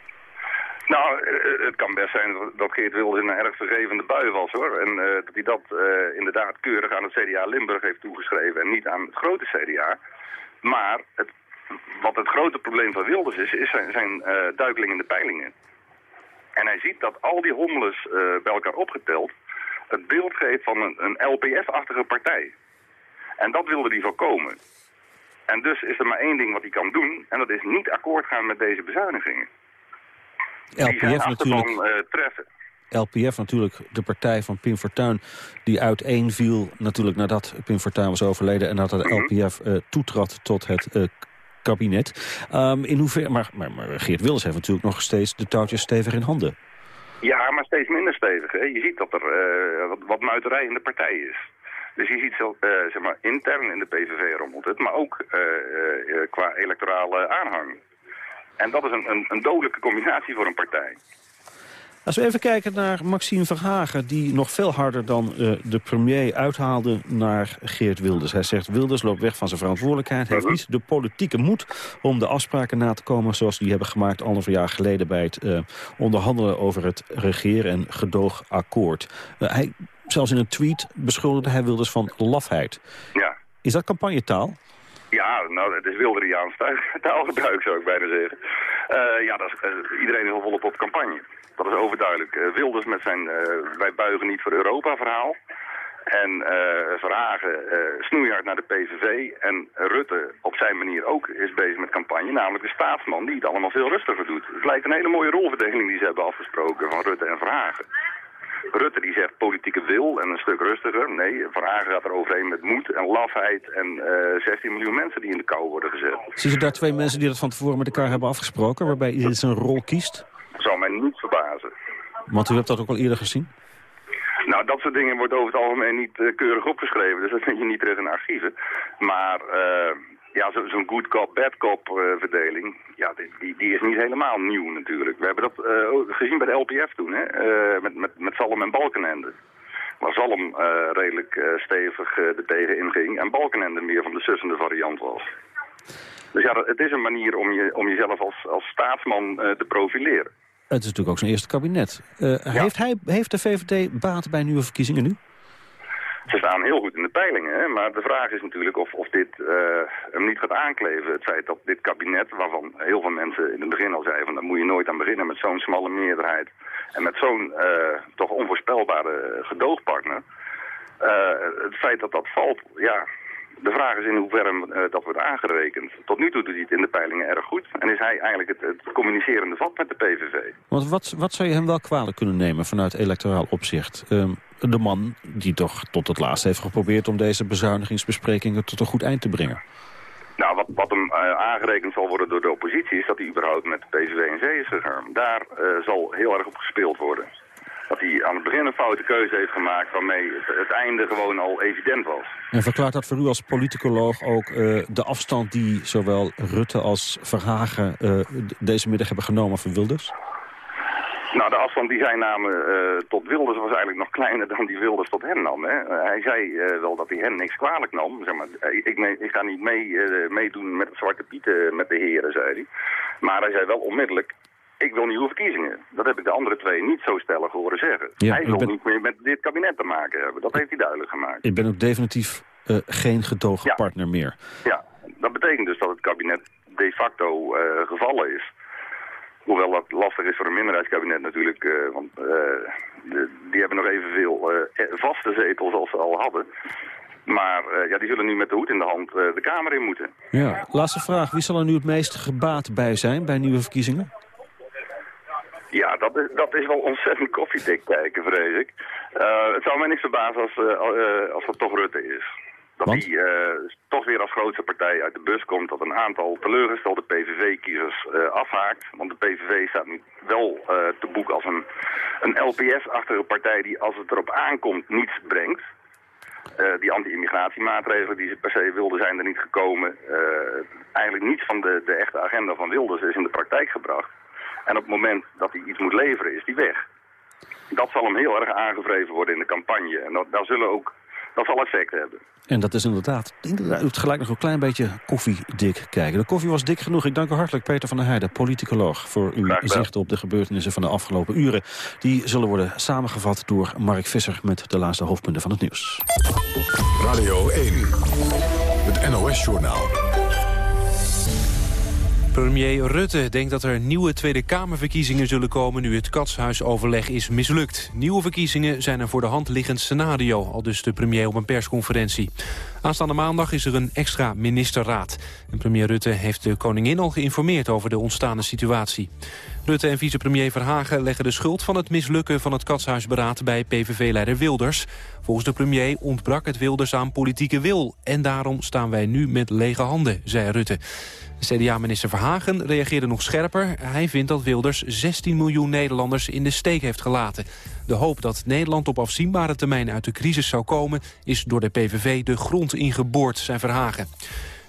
Nou, eh, het kan best zijn dat- Geert Wilders in een erg vergevende bui was, hoor. En eh, dat hij dat eh, inderdaad keurig aan het CDA Limburg heeft toegeschreven en niet aan het grote CDA. Maar het, wat het grote probleem van Wilders is, is zijn, zijn duikeling in de peilingen. En hij ziet dat al die hommeles eh, bij elkaar opgeteld het beeld geeft van een, een LPF-achtige partij. En dat wilde hij voorkomen. En dus is er maar één ding wat hij kan doen, en dat is niet akkoord gaan met deze bezuinigingen. LPF natuurlijk, eh, treffen. LPF natuurlijk, de partij van Pim Fortuyn, die uiteenviel natuurlijk nadat Pim Fortuyn was overleden en nadat de LPF eh, toetrad tot het eh, kabinet. Ehm, in hoeverre, maar, maar, maar Geert Wilders heeft natuurlijk nog steeds de touwtjes stevig in handen. Ja, maar steeds minder stevig. Hè? Je ziet dat er eh, wat, muiterij in de partij is. Dus je ziet zo, eh, zeg maar, intern in de PVV rommelt het, maar ook eh, qua electorale aanhang. En dat is een, een, een dodelijke combinatie voor een partij. Als we even kijken naar Maxime Verhagen... die nog veel harder dan eh, de premier uithaalde naar Geert Wilders. Hij zegt Wilders loopt weg van zijn verantwoordelijkheid. Hij heeft niet de politieke moed om de afspraken na te komen... zoals die hebben gemaakt anderhalf jaar geleden... bij het eh, onderhandelen over het regeren- en gedoogakkoord. Eh, hij, zelfs in een tweet beschuldigde hij Wilders van lafheid. Ja. Is dat campagnetaal? Ja, nou, het is Wilderiaans taal- taalgebruik, zou ik bijna zeggen. Ja, dat is, iedereen is al volop op campagne. Dat is overduidelijk. Eh, Wilders met zijn eh, wij buigen niet voor Europa verhaal. En eh, Verhagen eh snoeihard naar de PVV. En Rutte op zijn manier ook is bezig met campagne. Namelijk de staatsman die het allemaal veel rustiger doet. Het lijkt een hele mooie rolverdeling die ze hebben afgesproken van Rutte en Verhagen. Rutte die zegt politieke wil en een stuk rustiger. Nee, Verhagen gaat er overheen met moed en lafheid en eh 16 miljoen mensen die in de kou worden gezet. Zie je daar twee mensen die dat van tevoren met elkaar hebben afgesproken... waarbij ieder zijn rol kiest? Dat zou mij niet verbazen. Want u hebt dat ook al eerder gezien. Nou, dat soort dingen wordt over het algemeen niet eh, keurig opgeschreven. Dus dat vind je niet terug in de archieven. Maar eh, ja, zo- zo'n good cop, bad cop eh, verdeling, ja, die, die, die is niet helemaal nieuw natuurlijk. We hebben dat gezien bij de LPF toen, hè, met, met, met Zalm en Balkenende. Waar Zalm eh, redelijk stevig er tegen inging en Balkenende meer van de sussende variant was. Dus ja, het is een manier om, je, om jezelf als, als staatsman te profileren. Het is natuurlijk ook zijn eerste kabinet. Eh, heeft, hij, heeft de VVD baat bij nieuwe verkiezingen nu? Ze staan heel goed in de peilingen, hè? maar de vraag is natuurlijk of, of dit eh, hem niet gaat aankleven. Het feit dat dit kabinet, waarvan heel veel mensen in het begin al zeiden... van daar moet je nooit aan beginnen met zo'n smalle meerderheid... en met zo'n eh, toch onvoorspelbare gedoogpartner. Het feit dat dat valt, ja... De vraag is in hoeverre eh, dat wordt aangerekend. Tot nu toe doet hij het in de peilingen erg goed. En is hij eigenlijk het, het communicerende vat met de PVV. Want wat, wat zou je hem wel kwalijk kunnen nemen vanuit electoraal opzicht? Ehm, de man die toch tot het laatst heeft geprobeerd... om deze bezuinigingsbesprekingen tot een goed eind te brengen. Nou, wat, wat hem eh, aangerekend zal worden door de oppositie... is dat hij überhaupt met de PVV in zee is gegaan. Daar eh, zal heel erg op gespeeld worden. Dat hij aan het begin een foute keuze heeft gemaakt... waarmee het, het einde gewoon al evident was. En verklaart dat voor u als politicoloog ook eh, de afstand... die zowel Rutte als Verhagen eh, deze middag hebben genomen van Wilders? Nou, de afstand die zij namen eh, tot Wilders was eigenlijk nog kleiner dan die Wilders tot hen nam. Hè. Hij zei wel dat hij hen niks kwalijk nam. Zeg maar, ik, ik ga niet mee, meedoen met het zwarte pieten met de heren, zei hij. Maar hij zei wel onmiddellijk, ik wil nieuwe verkiezingen. Dat heb ik de andere twee niet zo stellig horen zeggen. Ja, hij ik wil ben- niet meer met dit kabinet te maken hebben. Dat heeft hij duidelijk gemaakt. Ik ben ook definitief eh, geen gedoogpartner meer. Ja, dat betekent dus dat het kabinet de facto eh, gevallen is. Hoewel dat lastig is voor een minderheidskabinet natuurlijk, eh, want de, die hebben nog evenveel vaste zetels als ze al hadden. Maar uh, ja, die zullen nu met de hoed in de hand uh, de Kamer in moeten. Ja, laatste vraag. Wie zal er nu het meest gebaat bij zijn bij nieuwe verkiezingen? Ja, dat is, dat is wel ontzettend koffiedik kijken, vrees ik. Uh, het zou mij niks verbazen als, als dat toch Rutte is. Dat Want? hij toch weer als grootste partij uit de bus komt. Dat een aantal teleurgestelde PVV-kiezers afhaakt. Want de PVV staat nu wel te boek als een, een LPS-achtige partij die als het erop aankomt niets brengt. Uh, die anti-immigratiemaatregelen die ze per se wilden zijn er niet gekomen. Uh, eigenlijk niets van de, de echte agenda van Wilders is in de praktijk gebracht. En op het moment dat hij iets moet leveren is hij weg. Dat zal hem heel erg aangevreven worden in de campagne. En dat, daar zullen ook, dat zal effect hebben. En dat is inderdaad, u gelijk nog een klein beetje koffiedik kijken. De koffie was dik genoeg. Ik dank u hartelijk, Peter van der Heijden, politicoloog... voor uw zicht op de gebeurtenissen van de afgelopen uren. Die zullen worden samengevat door Mark Visser... met de laatste hoofdpunten van het nieuws. Radio 1, het NOS-journaal. Premier Rutte denkt dat er nieuwe Tweede Kamerverkiezingen zullen komen... nu het katshuisoverleg is mislukt. Nieuwe verkiezingen zijn een voor de hand liggend scenario... al dus de premier op een persconferentie. Aanstaande maandag is er een extra ministerraad. En premier Rutte heeft de koningin al geïnformeerd over de ontstane situatie. Rutte en vicepremier Verhagen leggen de schuld van het mislukken van het katshuisberaad bij PVV-leider Wilders. Volgens de premier ontbrak het Wilders aan politieke wil. En daarom staan wij nu met lege handen, zei Rutte. CDA-minister Verhagen reageerde nog scherper. Hij vindt dat Wilders 16 miljoen Nederlanders in de steek heeft gelaten. De hoop dat Nederland op afzienbare termijn uit de crisis zou komen... is door de PVV de grond ingeboord, zei Verhagen.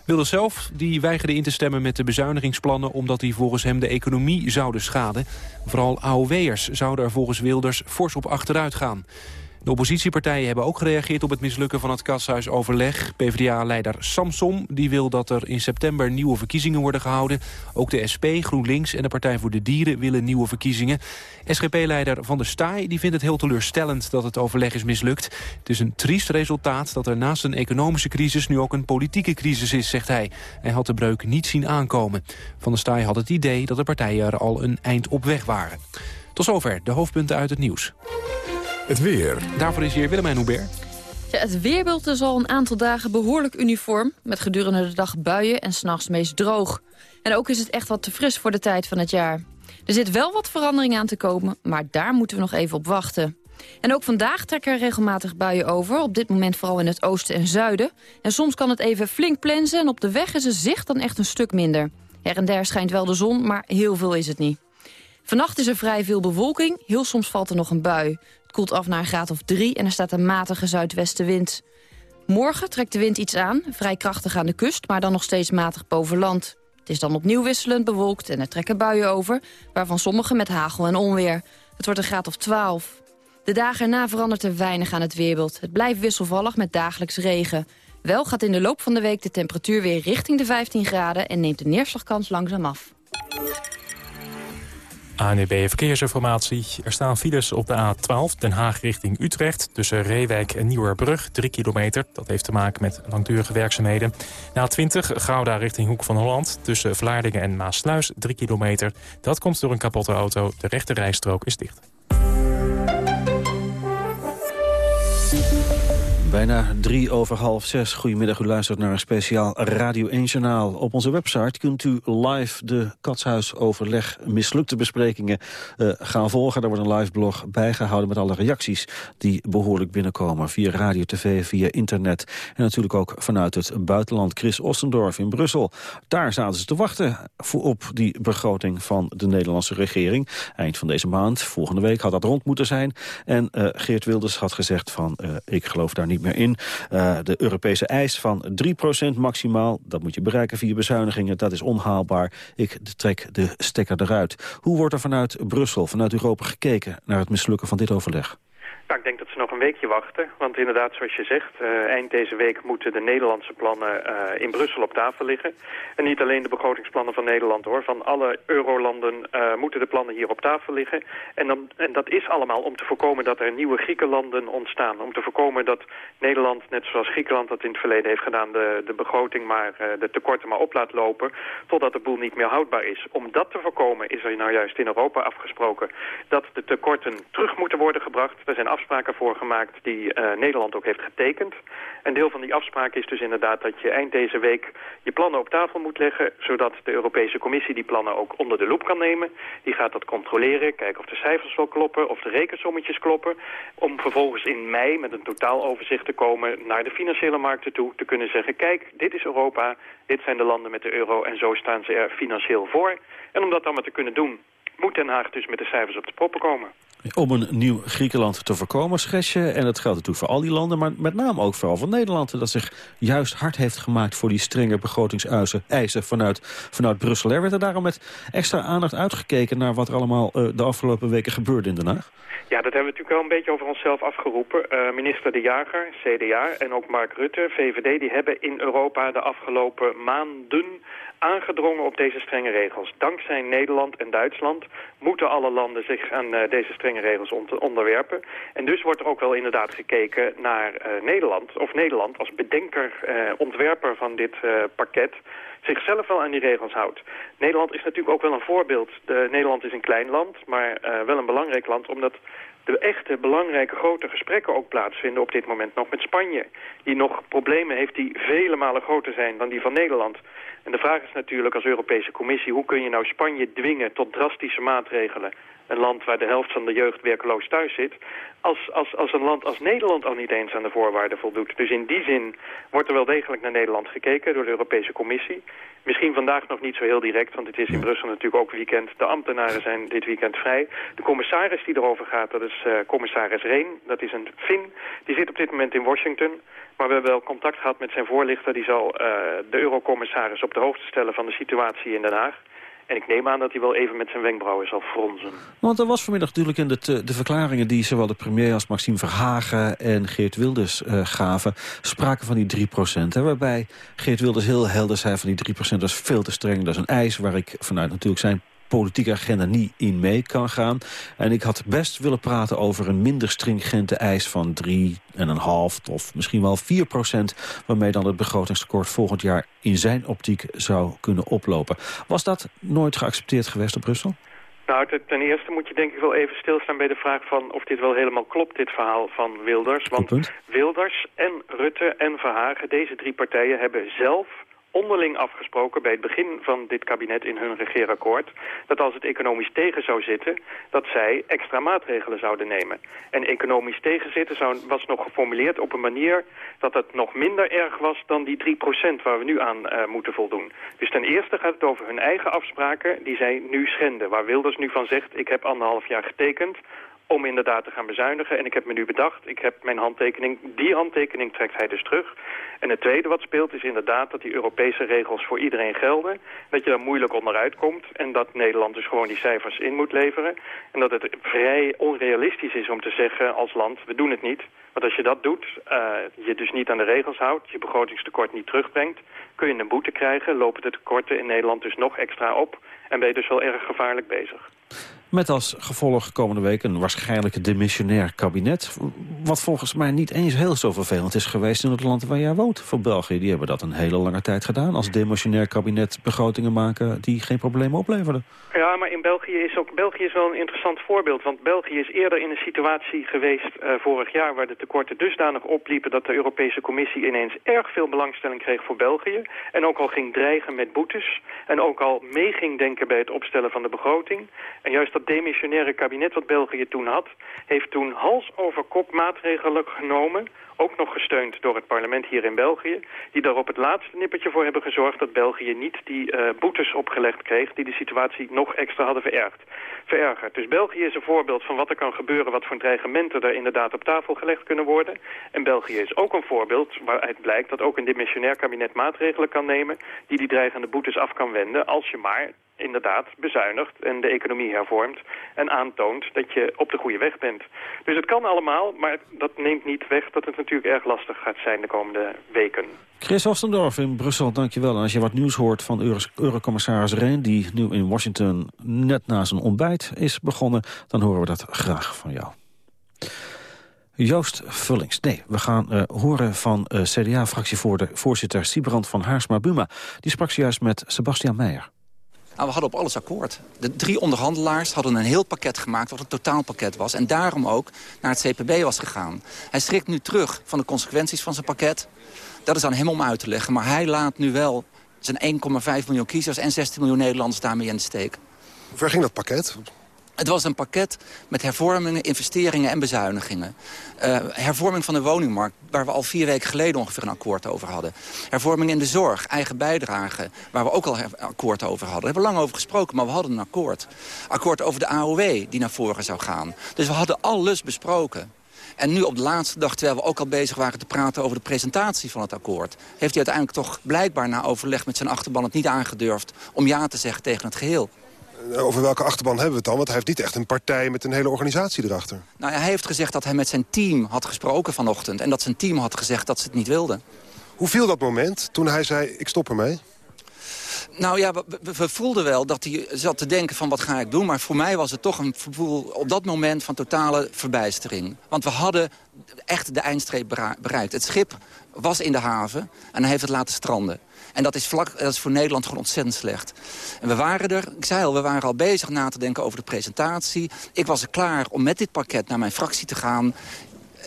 Wilders zelf die weigerde in te stemmen met de bezuinigingsplannen... omdat die volgens hem de economie zouden schaden. Vooral AOW'ers zouden er volgens Wilders fors op achteruit gaan. De oppositiepartijen hebben ook gereageerd op het mislukken van het katshuisoverleg. PvdA-leider Samsom die wil dat er in september nieuwe verkiezingen worden gehouden. Ook de SP, GroenLinks en de Partij voor de Dieren willen nieuwe verkiezingen. SGP-leider Van der Staaij die vindt het heel teleurstellend dat het overleg is mislukt. Het is een triest resultaat dat er naast een economische crisis nu ook een politieke crisis is, zegt hij. Hij had de breuk niet zien aankomen. Van der Staaij had het idee dat de partijen er al een eind op weg waren. Tot zover de hoofdpunten uit het nieuws. Het weer. Daarvoor is hier Willemijn Hubert. Ja, het weerbeeld is al een aantal dagen behoorlijk uniform... met gedurende de dag buien en s'nachts meest droog. En ook is het echt wat te fris voor de tijd van het jaar. Er zit wel wat verandering aan te komen, maar daar moeten we nog even op wachten. En ook vandaag trekken er regelmatig buien over. Op dit moment vooral in het oosten en zuiden. En soms kan het even flink plensen en op de weg is het zicht dan echt een stuk minder. Her en der schijnt wel de zon, maar heel veel is het niet. Vannacht is er vrij veel bewolking, heel soms valt er nog een bui. Het koelt af naar een graad of drie en er staat een matige zuidwestenwind. Morgen trekt de wind iets aan, vrij krachtig aan de kust... maar dan nog steeds matig boven land. Het is dan opnieuw wisselend bewolkt en er trekken buien over... waarvan sommige met hagel en onweer. Het wordt een graad of 12. De dagen erna verandert er weinig aan het weerbeeld. Het blijft wisselvallig met dagelijks regen. Wel gaat in de loop van de week de temperatuur weer richting de 15 graden... en neemt de neerslagkans langzaam af. ANEB Verkeersinformatie. Er staan files op de A12 Den Haag richting Utrecht... tussen Reewijk en Nieuwerbrug, 3 kilometer. Dat heeft te maken met langdurige werkzaamheden. Na 20 Gouda richting Hoek van Holland... tussen Vlaardingen en Maasluis, 3 kilometer. Dat komt door een kapotte auto. De rechte rijstrook is dicht. Bijna drie over half zes. Goedemiddag, u luistert naar een speciaal Radio 1-journaal. Op onze website kunt u live de Katshuisoverleg mislukte besprekingen uh, gaan volgen. Daar wordt een live blog bijgehouden met alle reacties die behoorlijk binnenkomen. Via radio, tv, via internet en natuurlijk ook vanuit het buitenland. Chris Ostendorf in Brussel. Daar zaten ze te wachten voor op die begroting van de Nederlandse regering. Eind van deze maand, volgende week, had dat rond moeten zijn. En uh, Geert Wilders had gezegd van, uh, ik geloof daar niet meer in. Uh, de Europese eis van 3% maximaal, dat moet je bereiken via bezuinigingen. Dat is onhaalbaar. Ik trek de stekker eruit. Hoe wordt er vanuit Brussel, vanuit Europa gekeken... naar het mislukken van dit overleg? Nou, ik denk dat ze nog een weekje wachten. Want inderdaad, zoals je zegt, uh, eind deze week moeten de Nederlandse plannen uh, in Brussel op tafel liggen. En niet alleen de begrotingsplannen van Nederland hoor. Van alle eurolanden uh, moeten de plannen hier op tafel liggen. En, dan, en dat is allemaal om te voorkomen dat er nieuwe Griekenlanden ontstaan. Om te voorkomen dat Nederland, net zoals Griekenland dat in het verleden heeft gedaan... de, de begroting maar, de tekorten maar op laat lopen... totdat de boel niet meer houdbaar is. Om dat te voorkomen is er nou juist in Europa afgesproken... dat de tekorten terug moeten worden gebracht. Er zijn afspraken voor gemaakt die uh, Nederland ook heeft getekend. Een deel van die afspraken is dus inderdaad dat je eind deze week je plannen op tafel moet leggen... zodat de Europese Commissie die plannen ook onder de loep kan nemen. Die gaat dat controleren, kijken of de cijfers wel kloppen, of de rekensommetjes kloppen... om vervolgens in mei met een totaaloverzicht te komen naar de financiële markten toe... te kunnen zeggen, kijk, dit is Europa, dit zijn de landen met de euro... en zo staan ze er financieel voor. En om dat allemaal te kunnen doen, moet Den Haag dus met de cijfers op de proppen komen. Om een nieuw Griekenland te voorkomen, schets je. En dat geldt natuurlijk voor al die landen, maar met name ook vooral voor Nederland. Dat zich juist hard heeft gemaakt voor die strenge begrotingseisen eisen vanuit, vanuit Brussel. Er werd er daarom met extra aandacht uitgekeken naar wat er allemaal uh, de afgelopen weken gebeurde in Den Haag? Ja, dat hebben we natuurlijk wel een beetje over onszelf afgeroepen. Uh, minister De Jager, CDA en ook Mark Rutte, VVD, die hebben in Europa de afgelopen maanden aangedrongen op deze strenge regels. Dankzij Nederland en Duitsland moeten alle landen zich aan uh, deze strenge regels onderwerpen. En dus wordt er ook wel inderdaad gekeken naar uh, Nederland. Of Nederland als bedenker, uh, ontwerper van dit pakket zichzelf wel aan die regels houdt. Nederland is natuurlijk ook wel een voorbeeld. De, Nederland is een klein land, maar wel een belangrijk land... omdat de echte belangrijke grote gesprekken ook plaatsvinden op dit moment nog met Spanje. Die nog problemen heeft die vele malen groter zijn dan die van Nederland. En de vraag is natuurlijk als Europese Commissie... hoe kun je nou Spanje dwingen tot drastische maatregelen? Een land waar de helft van de jeugd werkloos thuis zit... Als, als, als een land als Nederland al niet eens aan de voorwaarden voldoet. Dus in die zin wordt er wel degelijk naar Nederland gekeken door de Europese Commissie. Misschien vandaag nog niet zo heel direct, want het is in Brussel natuurlijk ook weekend. De ambtenaren zijn dit weekend vrij. De commissaris die erover gaat, dat is uh, commissaris Reen. Dat is een Fin. Die zit op dit moment in Washington. Maar we hebben wel contact gehad met zijn voorlichter. Die zal uh, de eurocommissaris op de hoogte stellen van de situatie in Den Haag. En ik neem aan dat hij wel even met zijn wenkbrauwen zal fronsen. Want er was vanmiddag natuurlijk in de, de verklaringen... die zowel de premier als Maxime Verhagen en Geert Wilders uh, gaven... spraken van die 3 procent. Waarbij Geert Wilders heel helder zei van die 3 procent... dat is veel te streng, dat is een eis waar ik vanuit natuurlijk zijn politieke agenda niet in mee kan gaan. En ik had best willen praten over een minder stringente eis van 3,5 of misschien wel 4 procent... waarmee dan het begrotingstekort volgend jaar in zijn optiek zou kunnen oplopen. Was dat nooit geaccepteerd geweest op Brussel? Nou, ten eerste moet je denk ik wel even stilstaan bij de vraag van of dit wel helemaal klopt, dit verhaal van Wilders. Want Wilders en Rutte en Verhagen, deze drie partijen hebben zelf onderling afgesproken bij het begin van dit kabinet in hun regeerakkoord... dat als het economisch tegen zou zitten, dat zij extra maatregelen zouden nemen. En economisch tegenzitten zou, was nog geformuleerd op een manier dat het nog minder erg was dan die 3% waar we nu aan uh, moeten voldoen. Dus ten eerste gaat het over hun eigen afspraken die zij nu schenden. Waar Wilders nu van zegt, ik heb anderhalf jaar getekend om inderdaad te gaan bezuinigen. En ik heb me nu bedacht, ik heb mijn handtekening, die handtekening trekt hij dus terug. En het tweede wat speelt is inderdaad dat die Europese regels voor iedereen gelden. Dat je daar moeilijk onderuit komt en dat Nederland dus gewoon die cijfers in moet leveren. En dat het vrij onrealistisch is om te zeggen als land, we doen het niet. Want als je dat doet, uh, je dus niet aan de regels houdt, je begrotingstekort niet terugbrengt, kun je een boete krijgen, lopen de tekorten in Nederland dus nog extra op en ben je dus wel erg gevaarlijk bezig. Met als gevolg komende week een waarschijnlijk demissionair kabinet. Wat volgens mij niet eens heel zo vervelend is geweest in het land waar jij woont. Voor België, die hebben dat een hele lange tijd gedaan. Als demissionair kabinet begrotingen maken die geen problemen opleverden. Ja, maar in België is ook België is wel een interessant voorbeeld. Want België is eerder in een situatie geweest uh, vorig jaar... waar de tekorten dusdanig opliepen dat de Europese Commissie ineens erg veel belangstelling kreeg voor België. En ook al ging dreigen met boetes. En ook al mee ging denken bij het opstellen van de begroting. En juist dat demissionaire kabinet wat België toen had... heeft toen hals over kop maatregelen genomen ook nog gesteund door het parlement hier in België... die daar op het laatste nippertje voor hebben gezorgd... dat België niet die uh, boetes opgelegd kreeg... die de situatie nog extra hadden verergd, verergerd. Dus België is een voorbeeld van wat er kan gebeuren... wat voor dreigementen er inderdaad op tafel gelegd kunnen worden. En België is ook een voorbeeld waaruit blijkt... dat ook een dimensionair kabinet maatregelen kan nemen... die die dreigende boetes af kan wenden... als je maar inderdaad bezuinigt en de economie hervormt... en aantoont dat je op de goede weg bent. Dus het kan allemaal, maar dat neemt niet weg... dat het natuurlijk erg lastig gaat zijn de komende weken. Chris Ostendorf in Brussel, dankjewel. En als je wat nieuws hoort van Eurocommissaris Rehn... die nu in Washington net na zijn ontbijt is begonnen... dan horen we dat graag van jou. Joost Vullings. Nee, we gaan uh, horen van uh, CDA-fractievoorzitter Sibrand van Haarsma-Buma. Die sprak juist met Sebastian Meijer. Nou, we hadden op alles akkoord. De drie onderhandelaars hadden een heel pakket gemaakt... wat een totaalpakket was. En daarom ook naar het CPB was gegaan. Hij schrikt nu terug van de consequenties van zijn pakket. Dat is aan hem om uit te leggen. Maar hij laat nu wel zijn 1,5 miljoen kiezers... en 16 miljoen Nederlanders daarmee in de steek. Hoe ver ging dat pakket? Het was een pakket met hervormingen, investeringen en bezuinigingen. Uh, hervorming van de woningmarkt, waar we al vier weken geleden ongeveer een akkoord over hadden. Hervorming in de zorg, eigen bijdrage, waar we ook al akkoord over hadden. Daar hebben we lang over gesproken, maar we hadden een akkoord. Akkoord over de AOW, die naar voren zou gaan. Dus we hadden alles besproken. En nu op de laatste dag, terwijl we ook al bezig waren te praten over de presentatie van het akkoord... heeft hij uiteindelijk toch blijkbaar na overleg met zijn achterban het niet aangedurfd om ja te zeggen tegen het geheel. Eh, over welke achterban hebben we het dan? Want hij heeft niet echt een partij met een hele organisatie erachter. Nou hij heeft gezegd dat hij met zijn team had gesproken vanochtend... en dat zijn team had gezegd dat ze het niet wilden. Hoe viel dat moment toen hij zei, ik stop ermee? Nou ja, we, we, voelden wel dat hij zat te denken van wat ga ik doen. Maar voor mij was het toch een gevoel op dat moment van totale verbijstering. Want we hadden echt de eindstreep bereikt. Het schip was in de haven en hij heeft het laten stranden. En dat is, vlak, dat is voor Nederland gewoon ontzettend slecht. En we waren er, ik zei al, we waren al bezig na te denken over de presentatie. Ik was er klaar om met dit pakket naar mijn fractie te gaan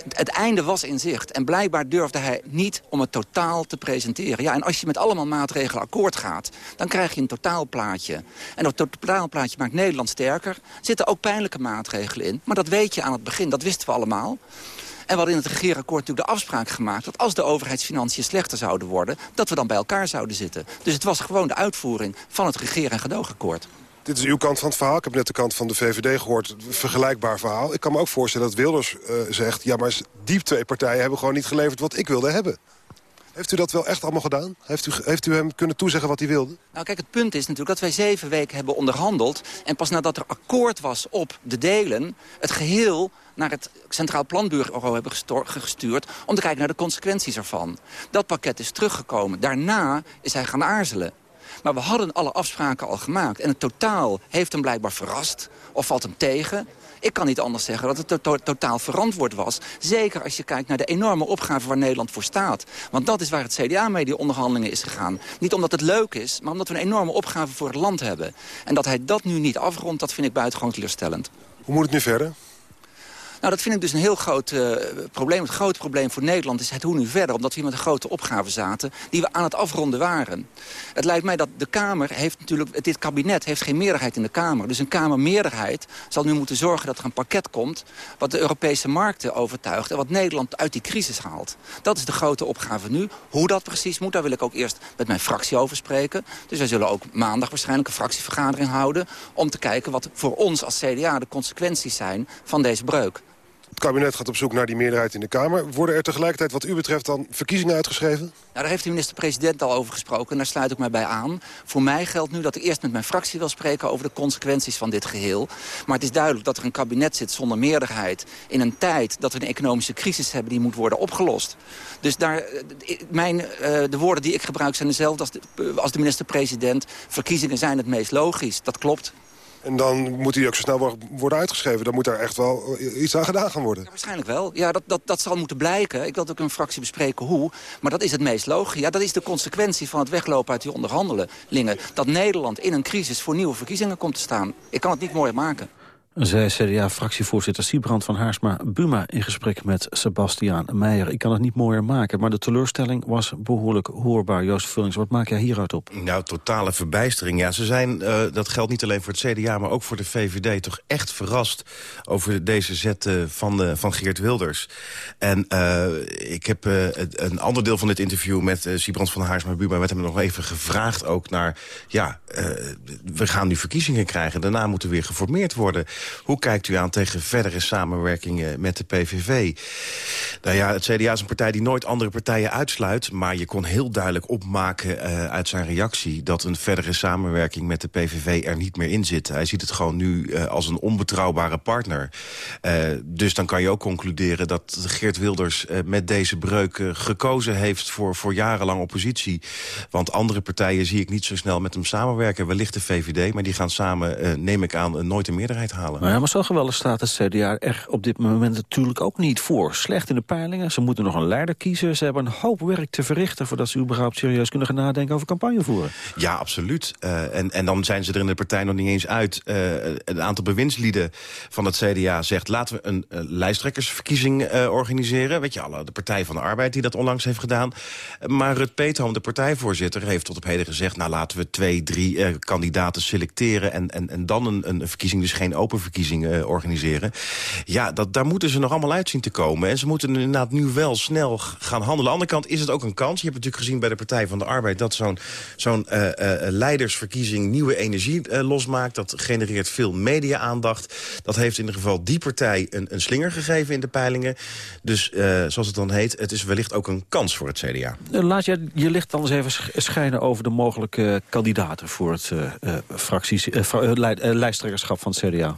het einde was in zicht. En blijkbaar durfde hij niet om het totaal te presenteren. Ja, en als je met allemaal maatregelen akkoord gaat... dan krijg je een totaalplaatje. En dat totaalplaatje maakt Nederland sterker. Er zitten ook pijnlijke maatregelen in. Maar dat weet je aan het begin, dat wisten we allemaal. En hadden in het regeerakkoord natuurlijk de afspraak gemaakt... dat als de overheidsfinanciën slechter zouden worden... dat we dan bij elkaar zouden zitten. Dus het was gewoon de uitvoering van het regeer- en gedoogakkoord. Dit is uw kant van het verhaal. Ik heb net de kant van de VVD gehoord. Vergelijkbaar verhaal. Ik kan me ook voorstellen dat Wilders uh, zegt... ja, maar die twee partijen hebben gewoon niet geleverd wat ik wilde hebben. Heeft u dat wel echt allemaal gedaan? Heeft u, heeft u hem kunnen toezeggen wat hij wilde? Nou kijk, het punt is natuurlijk dat wij zeven weken hebben onderhandeld... en pas nadat er akkoord was op de delen... het geheel naar het Centraal Planbureau hebben gestuurd... om te kijken naar de consequenties ervan. Dat pakket is teruggekomen. Daarna is hij gaan aarzelen. Maar we hadden alle afspraken al gemaakt. En het totaal heeft hem blijkbaar verrast. Of valt hem tegen. Ik kan niet anders zeggen dat het to totaal verantwoord was. Zeker als je kijkt naar de enorme opgave waar Nederland voor staat. Want dat is waar het CDA mee die onderhandelingen is gegaan. Niet omdat het leuk is, maar omdat we een enorme opgave voor het land hebben. En dat hij dat nu niet afrondt, dat vind ik buitengewoon teleurstellend. Hoe moet het nu verder? Nou, dat vind ik dus een heel groot uh, probleem. Het grote probleem voor Nederland is het hoe nu verder. Omdat we hier met een grote opgave zaten die we aan het afronden waren. Het lijkt mij dat de Kamer heeft natuurlijk... Dit kabinet heeft geen meerderheid in de Kamer. Dus een Kamermeerderheid zal nu moeten zorgen dat er een pakket komt... wat de Europese markten overtuigt en wat Nederland uit die crisis haalt. Dat is de grote opgave nu. Hoe dat precies moet, daar wil ik ook eerst met mijn fractie over spreken. Dus wij zullen ook maandag waarschijnlijk een fractievergadering houden... om te kijken wat voor ons als CDA de consequenties zijn van deze breuk. Het kabinet gaat op zoek naar die meerderheid in de Kamer. Worden er tegelijkertijd wat u betreft dan verkiezingen uitgeschreven? Nou, daar heeft de minister-president al over gesproken en daar sluit ik mij bij aan. Voor mij geldt nu dat ik eerst met mijn fractie wil spreken over de consequenties van dit geheel. Maar het is duidelijk dat er een kabinet zit zonder meerderheid... in een tijd dat we een economische crisis hebben die moet worden opgelost. Dus daar, eh, mijn, uh, de woorden die ik gebruik zijn dezelfde als de, als de minister-president. Verkiezingen zijn het meest logisch, dat klopt. En dan moet die ook zo snel worden uitgeschreven. Dan moet daar echt wel iets aan gedaan gaan worden. Waarschijnlijk wel. Ja, dat, dat, dat zal moeten blijken. Ik wil ook een fractie bespreken hoe. Maar dat is het meest logisch. Ja, dat is de consequentie van het weglopen uit die onderhandelingen. Dat Nederland in een crisis voor nieuwe verkiezingen komt te staan. Ik kan het niet mooi maken. Zij CDA-fractievoorzitter Siebrand van Haarsma-Buma in gesprek met Sebastiaan Meijer. Ik kan het niet mooier maken, maar de teleurstelling was behoorlijk hoorbaar. Joost Vullings, wat maak jij hieruit op? Nou, totale verbijstering. Ja, ze zijn, uh, dat geldt niet alleen voor het CDA, maar ook voor de VVD... toch echt verrast over deze zet uh, van, uh, van Geert Wilders. En ik heb een ander deel van dit interview met Siebrand van Haarsma-Buma... met hem nog even gevraagd ook naar... ja, we gaan nu verkiezingen krijgen, daarna moeten we weer geformeerd worden... Hoe kijkt u aan tegen verdere samenwerkingen met de PVV? Nou ja, het CDA is een partij die nooit andere partijen uitsluit... maar je kon heel duidelijk opmaken uh, uit zijn reactie... dat een verdere samenwerking met de PVV er niet meer in zit. Hij ziet het gewoon nu uh, als een onbetrouwbare partner. Uh, dus dan kan je ook concluderen dat Geert Wilders met deze breuk gekozen heeft... Voor, voor jarenlang oppositie. Want andere partijen zie ik niet zo snel met hem samenwerken. Wellicht de VVD, maar die gaan samen, neem ik aan, nooit een meerderheid halen. Nou ja, maar zo geweldig staat het CDA er op dit moment natuurlijk ook niet voor. Slecht in de peilingen, ze moeten nog een leider kiezen. Ze hebben een hoop werk te verrichten voordat ze überhaupt serieus kunnen gaan nadenken over campagne voeren. Ja, absoluut. Uh, en, en dan zijn ze er in de partij nog niet eens uit. Uh, een aantal bewindslieden van het CDA zegt... laten we een uh, lijsttrekkersverkiezing organiseren. Weet je, alle, de Partij van de Arbeid die dat onlangs heeft gedaan. Maar Rut Peetham, de partijvoorzitter, heeft tot op heden gezegd... nou, laten we twee, drie kandidaten selecteren... En, en, en dan een, een verkiezing, dus geen open verkiezingen uh, organiseren. Ja, dat, daar moeten ze nog allemaal uit zien te komen. En ze moeten inderdaad nu wel snel gaan handelen. Aan de andere kant is het ook een kans. Je hebt natuurlijk gezien bij de Partij van de Arbeid... dat zo'n zo'n uh, uh, leidersverkiezing nieuwe energie losmaakt. Dat genereert veel media-aandacht. Dat heeft in ieder geval die partij een, een slinger gegeven in de peilingen. Dus zoals het dan heet, het is wellicht ook een kans voor het CDA. Laat je je licht dan eens even schijnen over de mogelijke kandidaten... voor het fracties, lijsttrekkerschap van het CDA.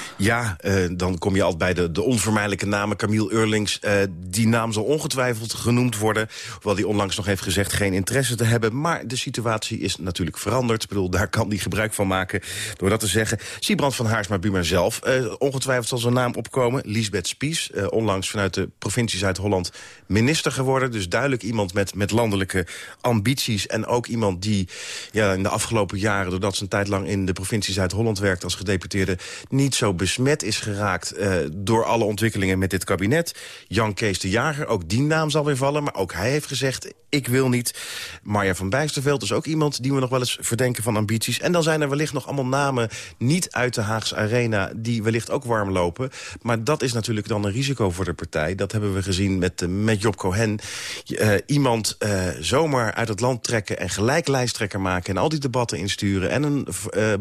Ja, uh, dan kom je altijd bij de, de onvermijdelijke namen. Camille Eurlings, uh, die naam zal ongetwijfeld genoemd worden. Hoewel die onlangs nog heeft gezegd geen interesse te hebben. Maar de situatie is natuurlijk veranderd. Ik bedoel, daar kan hij gebruik van maken door dat te zeggen. Siebrand van Haarsma Buma zelf. Uh, ongetwijfeld zal zijn naam opkomen. Lisbeth Spies, onlangs vanuit de provincie Zuid-Holland minister geworden. Dus duidelijk iemand met, met landelijke ambities. En ook iemand die ja, in de afgelopen jaren... doordat ze een tijd lang in de provincie Zuid-Holland werkt als gedeputeerde... niet zo besmet is geraakt uh, door alle ontwikkelingen met dit kabinet. Jan Kees de Jager, ook die naam zal weer vallen. Maar ook hij heeft gezegd, ik wil niet. Marja van Bijsterveld is ook iemand die we nog wel eens verdenken van ambities. En dan zijn er wellicht nog allemaal namen niet uit de Haagse Arena... die wellicht ook warm lopen. Maar dat is natuurlijk dan een risico voor de partij. Dat hebben we gezien met, uh, met Job Cohen. Uh, iemand zomaar uit het land trekken en gelijk lijsttrekker maken... en al die debatten insturen en een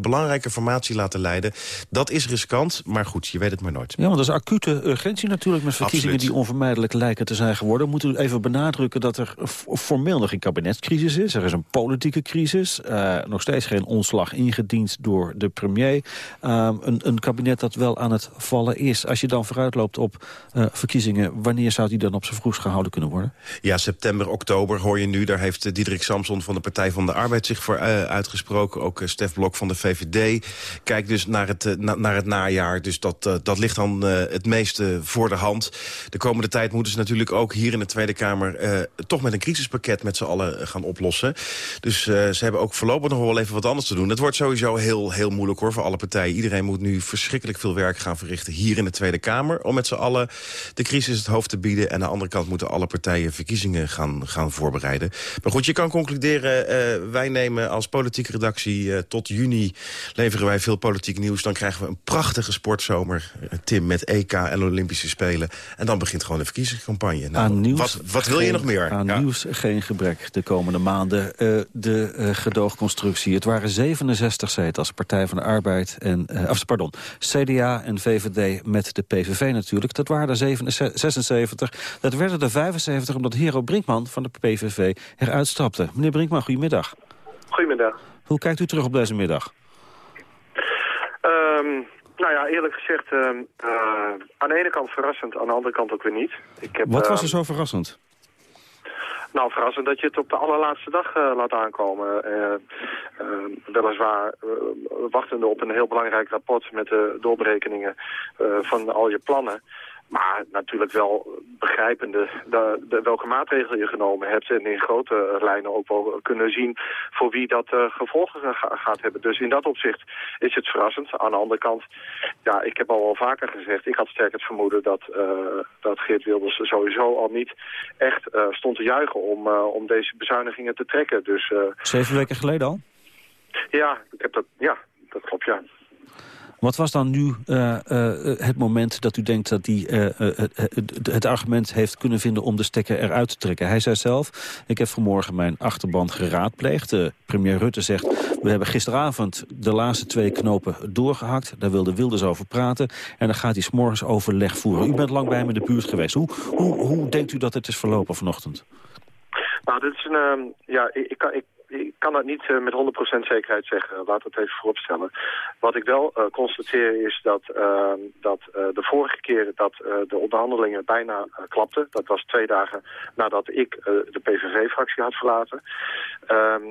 belangrijke formatie laten leiden... dat is riskant maar goed, je weet het maar nooit. Ja, want dat is acute urgentie natuurlijk met verkiezingen die onvermijdelijk lijken te zijn geworden. We moeten even benadrukken dat er formeel nog geen kabinetscrisis is. Er is een politieke crisis. Uh, nog steeds geen ontslag ingediend door de premier. Uh, een, een, kabinet dat wel aan het vallen is. Als je dan vooruitloopt op uh, verkiezingen, wanneer zou die dan op zijn vroegst gehouden kunnen worden? Ja, september, oktober hoor je nu. Daar heeft Diederik Samson van de Partij van de Arbeid zich voor uitgesproken. Ook Stef Blok van de VVD. Kijk dus naar het, na, naar het najaar dus dat, uh, dat ligt dan uh, het meeste voor de hand. De komende tijd moeten ze natuurlijk ook hier in de Tweede Kamer... Uh, toch met een crisispakket met z'n allen gaan oplossen. Dus ze hebben ook voorlopig nog wel even wat anders te doen. Het wordt sowieso heel, heel moeilijk hoor voor alle partijen. Iedereen moet nu verschrikkelijk veel werk gaan verrichten hier in de Tweede Kamer... om met z'n allen de crisis het hoofd te bieden. En aan de andere kant moeten alle partijen verkiezingen gaan, gaan voorbereiden. Maar goed, je kan concluderen, wij nemen als politieke redactie... tot juni leveren wij veel politiek nieuws. Dan krijgen we een prachtige sportzomer, eh, Tim, met EK en Olympische Spelen. En dan begint gewoon de verkiezingscampagne. Nou, aan nieuws, wat, wat wil je nog meer? Aan ja. nieuws geen gebrek de komende maanden. Uh, de uh, gedoogconstructie. Het waren 67 zetels, Partij van de Arbeid en... Uh, of, pardon, CDA en VVD met de PVV natuurlijk. Dat waren er 76. Dat werden er 75 omdat Hero Brinkman van de PVV eruit stapte. Meneer Brinkman, goedemiddag. Goedemiddag. Hoe kijkt u terug op deze middag? Um, nou ja, eerlijk gezegd, uh, uh, aan de ene kant verrassend, aan de andere kant ook weer niet. Ik heb, Wat was er zo verrassend? Nou, verrassend dat je het op de allerlaatste dag uh, laat aankomen. Uh, uh, weliswaar wachtende op een heel belangrijk rapport met de doorberekeningen van al je plannen. Maar natuurlijk wel begrijpende de, de, welke maatregelen je genomen hebt. En in grote lijnen ook wel kunnen zien voor wie dat uh, gevolgen gaat hebben. Dus in dat opzicht is het verrassend. Aan de andere kant, ja, ik heb al wel vaker gezegd... ik had sterk het vermoeden dat, uh, dat Geert Wilders sowieso al niet echt uh, stond te juichen... om, om deze bezuinigingen te trekken. Dus, Zeven weken geleden al? Ja, ik heb dat, ja, dat klopt, ja. Wat was dan nu uh, uh, het moment dat u denkt dat hij uh, het, argument heeft kunnen vinden om de stekker eruit te trekken? Hij zei zelf, ik heb vanmorgen mijn achterban geraadpleegd. premier Rutte zegt, we hebben gisteravond de laatste twee knopen doorgehakt. Daar wilde Wilders over praten. En dan gaat hij s'morgens overleg voeren. U bent lang bij hem in de buurt geweest. Hoe, hoe, denkt u dat het is verlopen vanochtend? Nou, dit is een, ja, ik, ik, kan, ik ik kan dat niet uh, met 100% zekerheid zeggen. Laat het even vooropstellen. Wat ik wel uh, constateer is dat, uh, dat de vorige keer dat de onderhandelingen bijna klapten... dat was twee dagen nadat ik de PVV-fractie had verlaten... Ehm,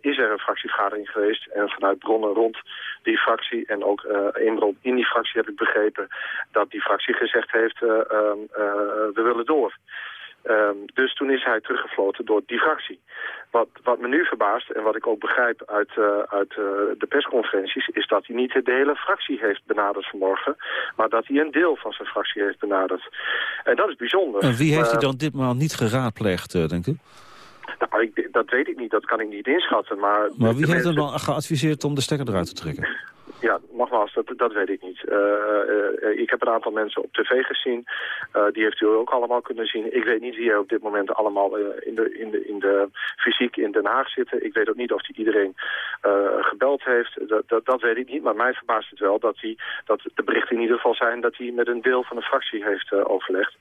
is er een fractievergadering geweest. En vanuit bronnen rond die fractie en ook in, in die fractie heb ik begrepen... dat die fractie gezegd heeft, ehm, we willen door. Um, dus toen is hij teruggefloten door die fractie. Wat, wat me nu verbaast en wat ik ook begrijp uit, uh, uit uh, de persconferenties... is dat hij niet de hele fractie heeft benaderd vanmorgen... maar dat hij een deel van zijn fractie heeft benaderd. En dat is bijzonder. En wie heeft hij dan ditmaal niet geraadpleegd, uh, denk u? Nou, ik, dat weet ik niet, dat kan ik niet inschatten. Maar, maar wie heeft hem dan geadviseerd om de stekker eruit te trekken? Ja, nogmaals, dat, dat weet ik niet. Uh, uh, ik heb een aantal mensen op tv gezien. Uh, die heeft u ook allemaal kunnen zien. Ik weet niet wie er op dit moment allemaal in, de, in, de, in de fysiek in Den Haag zitten. Ik weet ook niet of die iedereen gebeld heeft. Dat, dat, dat, weet ik niet. Maar mij verbaast het wel dat, hij, dat de berichten in ieder geval zijn... dat hij met een deel van de fractie heeft overlegd.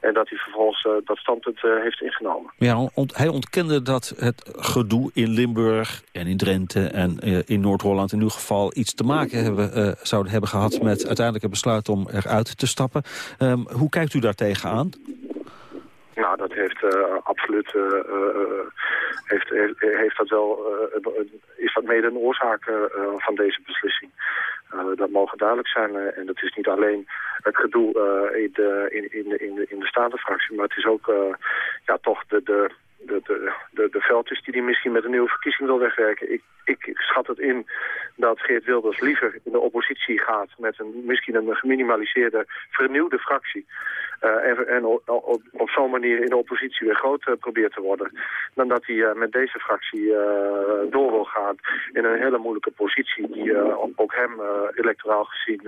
En dat hij vervolgens dat standpunt heeft ingenomen. Ja, hij ontkende dat het gedoe in Limburg en in Drenthe en in Noord-Holland... in ieder geval iets te maken hebben, uh, zouden hebben gehad met uiteindelijk het besluit om eruit te stappen. Um, hoe kijkt u daar tegenaan? Nou, dat heeft uh, absoluut, uh, heeft, heeft, dat wel, is dat mede een oorzaak van deze beslissing. dat mogen duidelijk zijn. en dat is niet alleen het gedoe in, de, in, in, de, in de Statenfractie, maar het is ook ja, toch de, de, de, de, de, de veldjes die hij misschien met een nieuwe verkiezing wil wegwerken. Ik, ik schat het in dat Geert Wilders liever in de oppositie gaat met een, misschien een geminimaliseerde, vernieuwde fractie. Uh, en, en op, op, zo'n manier in de oppositie weer groot uh, probeert te worden. Dan dat hij uh, met deze fractie door wil gaan in een hele moeilijke positie die ook hem electoraal gezien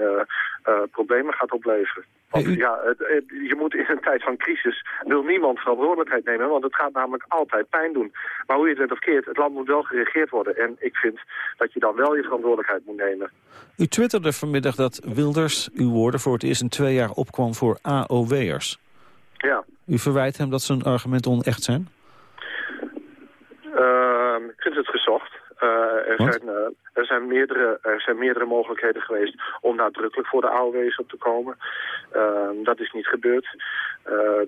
problemen gaat opleveren. Want ja, het, het, je moet in een tijd van crisis, wil niemand verantwoordelijkheid nemen, want het gaat namelijk altijd pijn doen. Maar hoe je het bent of keert, het land moet wel geregeerd worden. En ik vind dat je dan wel je verantwoordelijkheid moet nemen. U twitterde vanmiddag dat Wilders, uw woorden, voor het eerst in twee jaar opkwam voor AOW'ers. Ja. U verwijt hem dat zijn argumenten onecht zijn? Uh, ik vind het Uh, er, zijn, uh, er, zijn meerdere, er zijn meerdere mogelijkheden geweest om nadrukkelijk voor de AOW's op te komen. Uh, dat is niet gebeurd.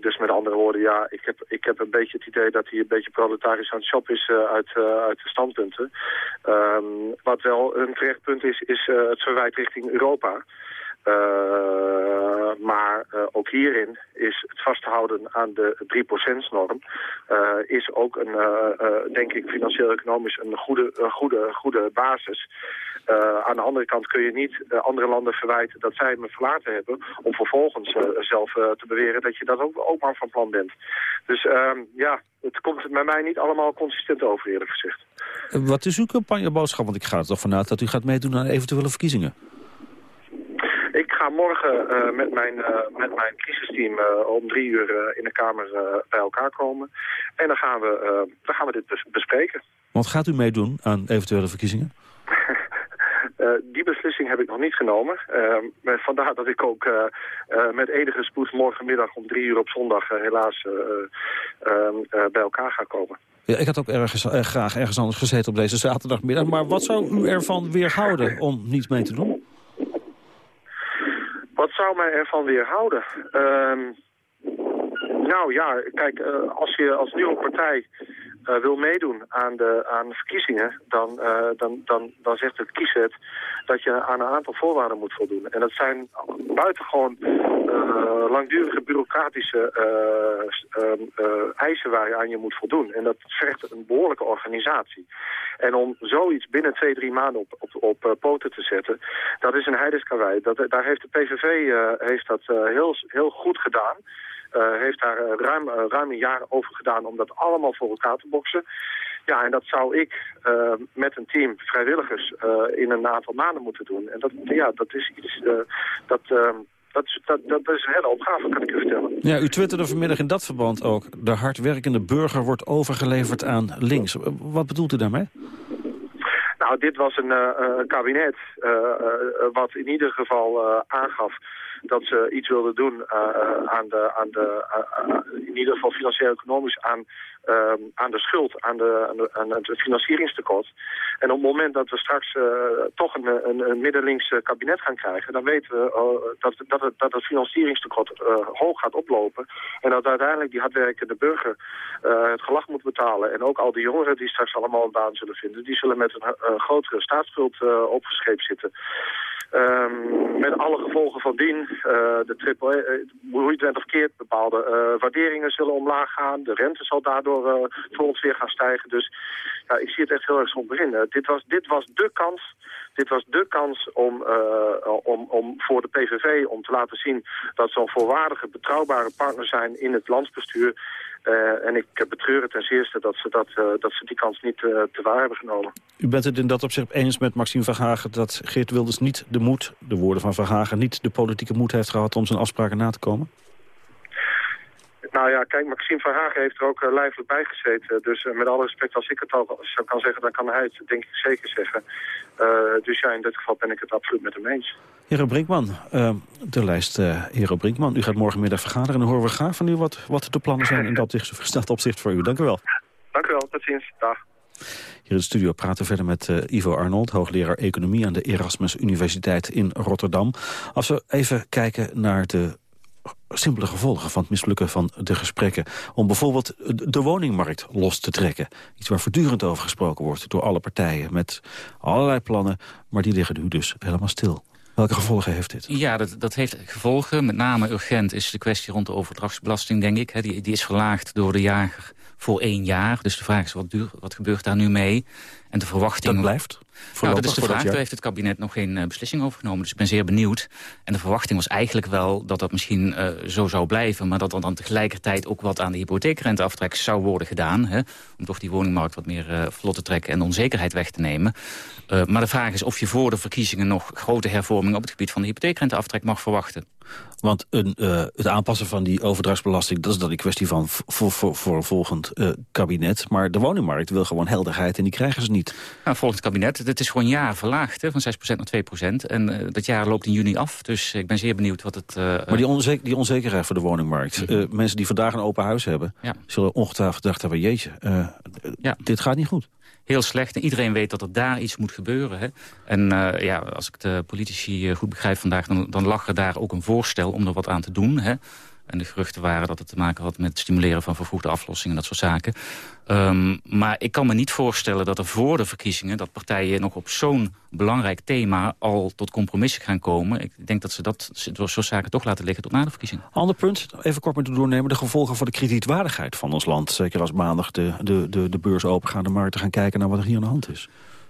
dus met andere woorden, ja, ik heb, ik heb een beetje het idee dat hij een beetje proletarisch aan het shop is uit, uit de standpunten. Ehm, wat wel een terecht punt is, is het verwijt richting Europa. Uh, maar uh, ook hierin is het vasthouden aan de 3%-norm... Uh, is ook, een, denk ik, financieel-economisch een goede, goede, goede basis. aan de andere kant kun je niet andere landen verwijten dat zij me verlaten hebben... om vervolgens zelf te beweren dat je dat ook, ook maar van plan bent. Dus ehm, ja, het komt bij mij niet allemaal consistent over, eerlijk gezegd. Wat is uw campagneboodschap? Want ik ga er toch vanuit dat u gaat meedoen aan eventuele verkiezingen. Ga morgen uh, met, mijn, uh, met mijn crisisteam uh, om drie uur in de Kamer bij elkaar komen. En dan gaan we, dan gaan we dit bespreken. Want gaat u meedoen aan eventuele verkiezingen? die beslissing heb ik nog niet genomen. vandaar dat ik ook met enige spoed morgenmiddag om drie uur op zondag helaas bij elkaar ga komen. Ja, ik had ook ergens, graag ergens anders gezeten op deze zaterdagmiddag. Maar wat zou u ervan weerhouden om niet mee te doen? Wat zou mij ervan weerhouden? Um, nou ja, kijk, uh, als je als nieuwe partij uh, wil meedoen aan de, aan de verkiezingen, dan, uh, dan, dan, dan zegt het kieswet dat je aan een aantal voorwaarden moet voldoen. En dat zijn buitengewoon langdurige bureaucratische eisen waar je aan je moet voldoen. En dat vergt een behoorlijke organisatie. En om zoiets binnen twee, drie maanden op, op, op poten te zetten, dat is een heidenskawei. Dat, daar heeft de PVV heeft dat heel, heel goed gedaan. Heeft daar ruim, ruim een jaar over gedaan om dat allemaal voor elkaar te boksen. Ja, en dat zou ik met een team vrijwilligers in een aantal maanden moeten doen. En dat, ja, dat is iets... dat, dat, is, dat, dat is een hele opgave, kan ik u vertellen. Ja, u twitterde vanmiddag in dat verband ook... de hardwerkende burger wordt overgeleverd aan links. Wat bedoelt u daarmee? Nou, dit was een uh, kabinet uh, wat in ieder geval aangaf dat ze iets wilden doen aan de, aan de in ieder geval financieel-economisch aan, aan de schuld, aan, de, aan, het financieringstekort. En op het moment dat we straks toch een, een, een middenlinks kabinet gaan krijgen, dan weten we dat, dat, het, dat het financieringstekort hoog gaat oplopen. En dat uiteindelijk die hardwerkende burger het gelag moet betalen. En ook al die jongeren die straks allemaal een baan zullen vinden, die zullen met een grotere staatsschuld opgescheept zitten. Um, met alle gevolgen van dien, uh, de triple, uh, hoe je het bent of keert, bepaalde waarderingen zullen omlaag gaan. De rente zal daardoor voor ons weer gaan stijgen. Dus ja, ik zie het echt heel erg somber in. dit, was, dit was de kans dit was de kans om, om, om voor de PVV om te laten zien dat ze een volwaardige, betrouwbare partner zijn in het landsbestuur. Uh, en ik betreur het ten zeerste dat ze, dat, uh, dat ze die kans niet uh, te waar hebben genomen. U bent het in dat opzicht eens met Maxime Verhagen dat Geert Wilders niet de moed, de woorden van Verhagen, niet de politieke moed heeft gehad om zijn afspraken na te komen? Nou ja, kijk, Maxime Verhagen heeft er ook uh, lijfelijk bij gezeten. Dus uh, met alle respect, als ik het al zou kan zeggen, dan kan hij het denk ik zeker zeggen. Uh, dus ja, in dit geval ben ik het absoluut met hem eens. Hero Brinkman, de lijst Hero Brinkman. U gaat morgenmiddag vergaderen en dan horen we graag van u wat, wat de plannen zijn in dat opzicht, opzicht voor u. Dank u wel. Dank u wel, tot ziens. Dag. Hier in de studio praten we verder met uh, Ivo Arnold, hoogleraar economie aan de Erasmus Universiteit in Rotterdam. Als we even kijken naar de simpele gevolgen van het mislukken van de gesprekken... om bijvoorbeeld de woningmarkt los te trekken. Iets waar voortdurend over gesproken wordt door alle partijen... met allerlei plannen, maar die liggen nu dus helemaal stil. Welke gevolgen heeft dit? Ja, dat, dat heeft gevolgen. Met name urgent is de kwestie rond de overdrachtsbelasting, denk ik. Die, die is verlaagd door de jager voor één jaar. Dus de vraag is, wat, duur, wat gebeurt daar nu mee? En de verwachting... Dat blijft? Nou, dat is de vraag. Daar heeft het kabinet nog geen uh, beslissing over genomen. Dus ik ben zeer benieuwd. En de verwachting was eigenlijk wel dat dat misschien uh, zo zou blijven... maar dat er dan tegelijkertijd ook wat aan de hypotheekrenteaftrek zou worden gedaan. Hè, om toch die woningmarkt wat meer uh, vlot te trekken en onzekerheid weg te nemen. maar de vraag is of je voor de verkiezingen nog grote hervormingen... op het gebied van de hypotheekrenteaftrek mag verwachten. Want een, het aanpassen van die overdrachtsbelasting... dat is dan een kwestie van voor, voor, voor een volgend kabinet. Maar de woningmarkt wil gewoon helderheid en die krijgen ze niet. Nou, volgend kabinet, het is gewoon een jaar verlaagd... Hè, van 6% naar 2%. En uh, dat jaar loopt in juni af. Dus ik ben zeer benieuwd wat het... maar die, onzeker, die onzekerheid voor de woningmarkt. Mm -hmm. mensen die vandaag een open huis hebben... Ja. zullen ongetwijfeld gedacht hebben... jeetje, ja. dit gaat niet goed heel slecht. En iedereen weet dat er daar iets moet gebeuren. Hè? En uh, ja, als ik de politici goed begrijp vandaag... Dan, dan lag er daar ook een voorstel om er wat aan te doen. Hè? En de geruchten waren dat het te maken had met het stimuleren van vervroegde aflossingen en dat soort zaken. Um, maar ik kan me niet voorstellen dat er voor de verkiezingen... dat partijen nog op zo'n belangrijk thema al tot compromissen gaan komen. Ik denk dat ze dat soort zaken toch laten liggen tot na de verkiezingen. Ander punt, even kort met u doornemen. De gevolgen voor de kredietwaardigheid van ons land. Zeker als maandag de, de, de, de beurs open gaan, de markten gaan kijken naar wat er hier aan de hand is.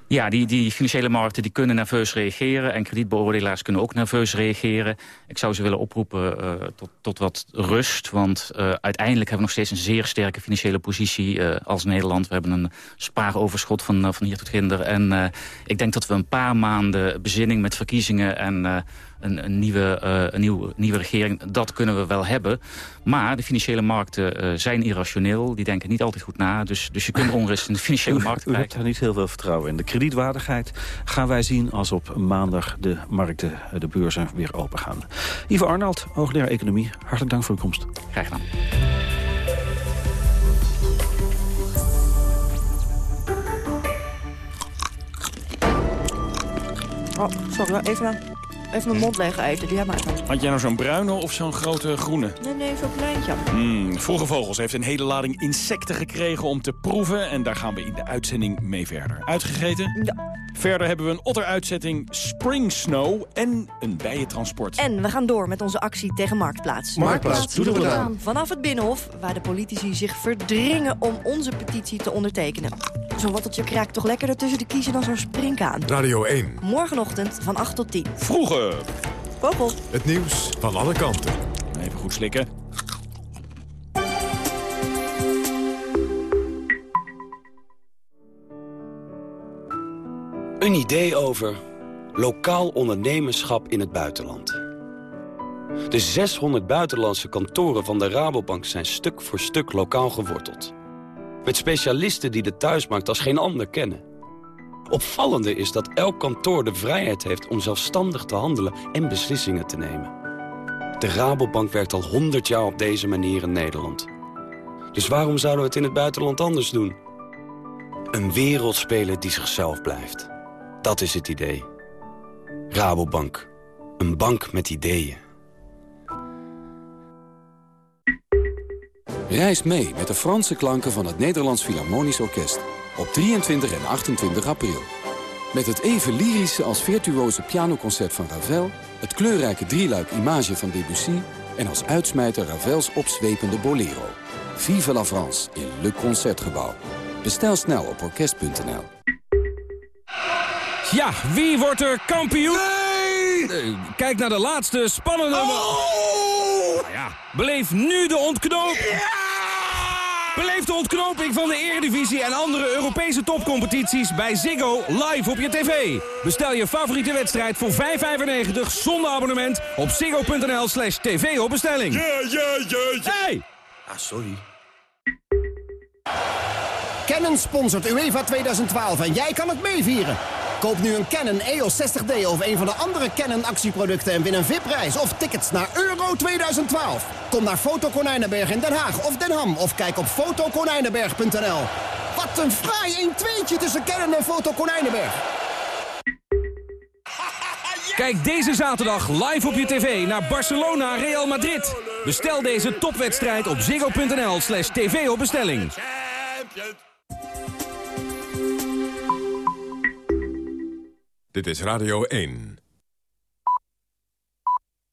Ja, die, die financiële markten die kunnen nerveus reageren... en kredietbeoordelaars kunnen ook nerveus reageren. Ik zou ze willen oproepen uh, tot, tot wat rust. Want uh, uiteindelijk hebben we nog steeds een zeer sterke financiële positie uh, als Nederland. We hebben een spaaroverschot van, van hier tot ginder. En ik denk dat we een paar maanden bezinning met verkiezingen... en een, een, nieuwe, uh, een nieuw, nieuwe regering, dat kunnen we wel hebben. Maar de financiële markten uh, zijn irrationeel. Die denken niet altijd goed na. Dus, dus je kunt onrust in de financiële markt krijgen. U hebt daar niet heel veel vertrouwen in. De kredietwaardigheid gaan wij zien als op maandag de markten, de beurzen weer open gaan. Ivo Arnold, hoogleraar economie. Hartelijk dank voor uw komst. Graag gedaan. Oh, sorry, even Even mijn mond leeg eten, die maar. Had jij nou zo'n bruine of zo'n grote groene? Nee, nee, zo'n kleintje. Hmm, Vroege Vogels heeft een hele lading insecten gekregen om te proeven. En daar gaan we in de uitzending mee verder. Uitgegeten? Ja. Verder hebben we een otteruitzetting Spring Snow en een bijentransport. En we gaan door met onze actie tegen Marktplaats. Marktplaats, doe er aan. Vanaf het Binnenhof, waar de politici zich verdringen om onze petitie te ondertekenen. Zo'n watteltje kraakt toch lekkerder tussen de kiezen dan zo'n springkaan. Radio 1. Morgenochtend van 8 tot 10. Vogel. Het nieuws van alle kanten. Even goed slikken. Een idee over lokaal ondernemerschap in het buitenland. De 600 buitenlandse kantoren van de Rabobank zijn stuk voor stuk lokaal geworteld. Met specialisten die de thuismarkt als geen ander kennen. Opvallende is dat elk kantoor de vrijheid heeft om zelfstandig te handelen en beslissingen te nemen. De Rabobank werkt al 100 jaar op deze manier in Nederland. Dus waarom zouden we het in het buitenland anders doen? Een wereldspeler die zichzelf blijft. Dat is het idee. Rabobank. Een bank met ideeën. Reis mee met de Franse klanken van het Nederlands Philharmonisch Orkest. Op 23 en 28 april. Met het even lyrische als virtuoze pianoconcert van Ravel... het kleurrijke drieluik Image van Debussy... en als uitsmijter Ravels opzwepende Bolero. Vive la France in Le Concertgebouw. Bestel snel op orkest.nl. Ja, wie wordt er kampioen? Nee! kijk naar de laatste spannende... Oh! ja, beleef nu de ontknoping. Beleef de ontknoping van de Eredivisie en andere Europese topcompetities bij Ziggo live op je tv. Bestel je favoriete wedstrijd voor 5,95 zonder abonnement op ziggo.nl slash tv op bestelling. Ja, ja, ja, ja. Hey! Ah, sorry. Canon sponsort UEFA 2012 en jij kan het meevieren. Koop nu een Canon EOS 60D of een van de andere Canon actieproducten... en win een VIP-reis of tickets naar Euro 2012. Kom naar Foto Konijnenberg in Den Haag of Den Ham... of kijk op fotokonijnenberg.nl. Wat een fraai 1-2'tje tussen Canon en Foto Konijnenberg. Kijk deze zaterdag live op je tv naar Barcelona Real Madrid. Bestel deze topwedstrijd op ziggo.nl slash tv op bestelling. Dit is Radio 1.